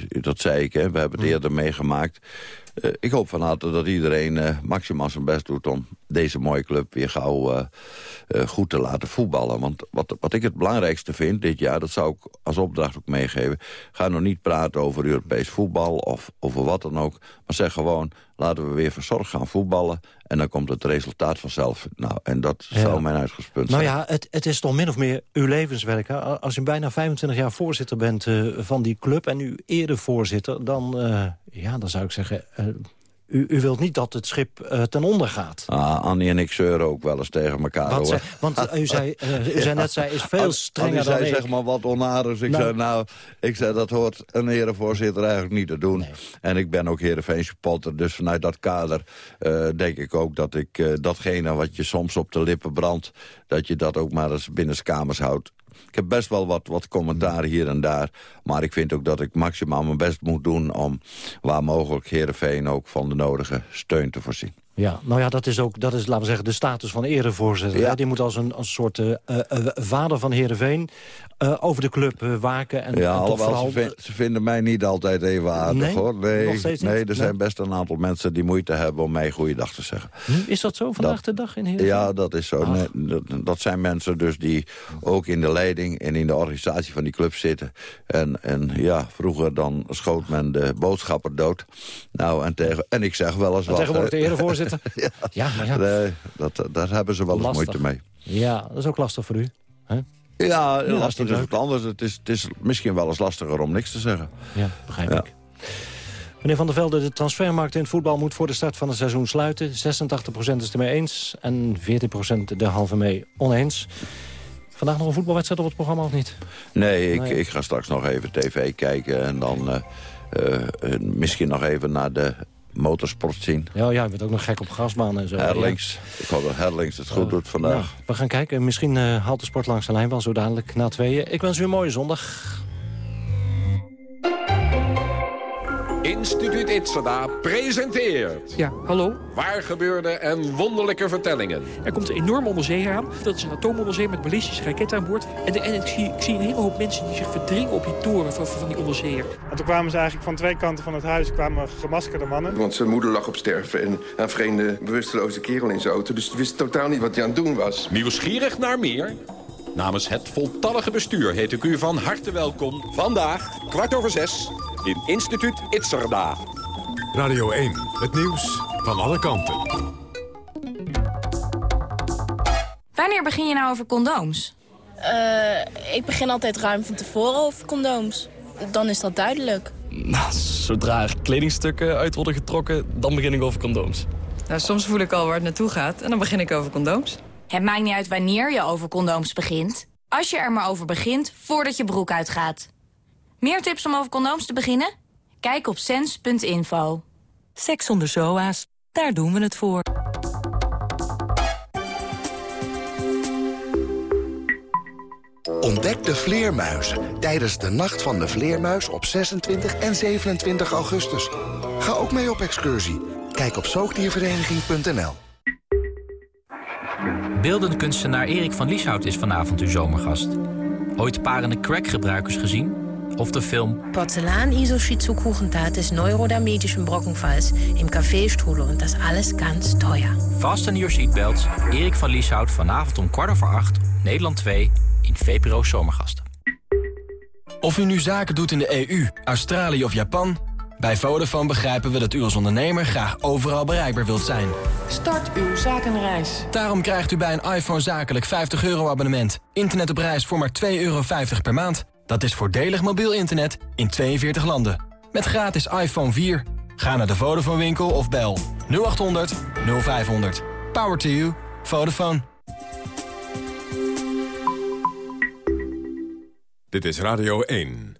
dat zei ik, hè. we hebben het eerder meegemaakt. Uh, ik hoop van harte dat iedereen uh, maximaal zijn best doet... om deze mooie club weer gauw uh, goed te laten voetballen. Want wat, wat ik het belangrijkste vind dit jaar... dat zou ik als opdracht ook meegeven... ga nog niet praten over Europees voetbal of over wat dan ook... maar zeg gewoon, laten we weer verzorgd gaan voetballen... en dan komt het resultaat vanzelf. Nou, en dat ja. zou mijn uitgangspunt nou zijn. Nou ja, het, het is toch min of meer uw levenswerk. Hè? Als u bijna 25 jaar voorzitter bent uh, van die club... en u eerder voorzitter, dan, uh, ja, dan zou ik zeggen... Uh, u, u, wilt niet dat het schip uh, ten onder gaat. Ah, Annie en ik zeuren ook wel eens tegen elkaar. Wat want u zei, uh, u zei net, zij is veel strenger Annie dan zei ik. zeg maar wat onaardigs. Ik nou. zei, nou, ik zei, dat hoort een herenvoorzitter eigenlijk niet te doen. Nee. En ik ben ook Heerenveen supporter, dus vanuit dat kader uh, denk ik ook dat ik datgene wat je soms op de lippen brandt, dat je dat ook maar eens binnenskamers houdt. Ik heb best wel wat, wat commentaar hier en daar. Maar ik vind ook dat ik maximaal mijn best moet doen... om waar mogelijk Heerenveen ook van de nodige steun te voorzien. Ja, nou ja, dat is ook, dat is, laten we zeggen, de status van erevoorzitter. Ja. Die moet als een, als soort uh, uh, vader van Heerenveen uh, over de club waken. En, ja, en vooral... ze, vind, ze, vinden mij niet altijd even aardig, nee? hoor. Nee, Nog nee er zijn best een aantal mensen die moeite hebben om mij goeiedag te zeggen. Is dat zo vandaag dat, de dag in Heerenveen? Ja, dat is zo. Nee, dat, dat, zijn mensen dus die ook in de leiding en in de organisatie van die club zitten. En, en ja, vroeger dan schoot men de boodschapper dood. Nou, en, tegen, en ik zeg wel eens wat. Tegenwoordig de erevoorzitter? ja. ja. Maar ja. Nee, dat, daar hebben ze wel eens lastig. moeite mee. Ja, dat is ook lastig voor u. Hè? Ja, ja lastig is wat anders. Het is, het is misschien wel eens lastiger om niks te zeggen. Ja, begrijp ja. ik. Meneer Van der Velde, de transfermarkt in het voetbal moet voor de start van het seizoen sluiten. 86% is het ermee eens en 14% de halve mee oneens. Vandaag nog een voetbalwedstrijd op het programma of niet? Nee, ik, nee. ik ga straks nog even tv kijken en dan uh, uh, misschien nog even naar de motorsport zien. Ja, ja, je bent ook nog gek op grasbanen en zo. Herlings. Ja. Ik hoop dat Herlings het goed uh, doet vandaag. Nou, we gaan kijken. Misschien uh, haalt de sport langs de lijn wel zo dadelijk na tweeën. Ik wens u een mooie zondag. Instituut Itzada presenteert... Ja, hallo? Waar gebeurde en wonderlijke vertellingen. Er komt een enorm onderzee aan. Dat is een atoomonderzee met ballistische raketten aan boord. En, de, en ik, zie, ik, zie, een hele hoop mensen die zich verdringen op die toren van, van die onderzeeër. En toen kwamen ze eigenlijk van twee kanten van het huis kwamen gemaskerde mannen. Want zijn moeder lag op sterven en een vreemde, bewusteloze kerel in zijn auto. Dus wist totaal niet wat hij aan het doen was. Nieuwsgierig naar meer? Namens het voltallige bestuur heet ik u van harte welkom. Vandaag, kwart over zes, in Instituut Itzerda. Radio 1, het nieuws van alle kanten. Wanneer begin je nou over condooms? Uh, ik begin altijd ruim van tevoren over condooms. Dan is dat duidelijk. Nou, zodra er kledingstukken uit worden getrokken, dan begin ik over condooms. Nou, soms voel ik al waar het naartoe gaat en dan begin ik over condooms. Het maakt niet uit wanneer je over condooms begint. Als je er maar over begint, voordat je broek uitgaat. Meer tips om over condooms te beginnen? Kijk op sens.info. Seks zonder zoa's, daar doen we het voor. Ontdek de vleermuizen tijdens de Nacht van de Vleermuis op 26 en 27 augustus. Ga ook mee op excursie. Kijk op zoogdiervereniging.nl Beeldend kunstenaar Erik van Lieshout is vanavond uw zomergast. Ooit parende crackgebruikers gezien? Of de film Porzellan-Isoschizokragentat des neurodermetischen Brockenfalls im Café Strudel. Und das alles ganz teuer. Fasten your seatbelts. Erik van Lieshout vanavond om kwart over acht. Nederland 2 in VPRO Zomergasten. Of u nu zaken doet in de EU, Australië of Japan... bij Vodafone begrijpen we dat u als ondernemer graag overal bereikbaar wilt zijn. Start uw zakenreis. Daarom krijgt u bij een iPhone zakelijk 50 euro abonnement. Internet op reis voor maar 2,50 euro per maand. Dat is voordelig mobiel internet in 42 landen. Met gratis iPhone 4. Ga naar de Vodafone winkel of bel 0800 0500. Power to you. Vodafone. Dit is Radio 1.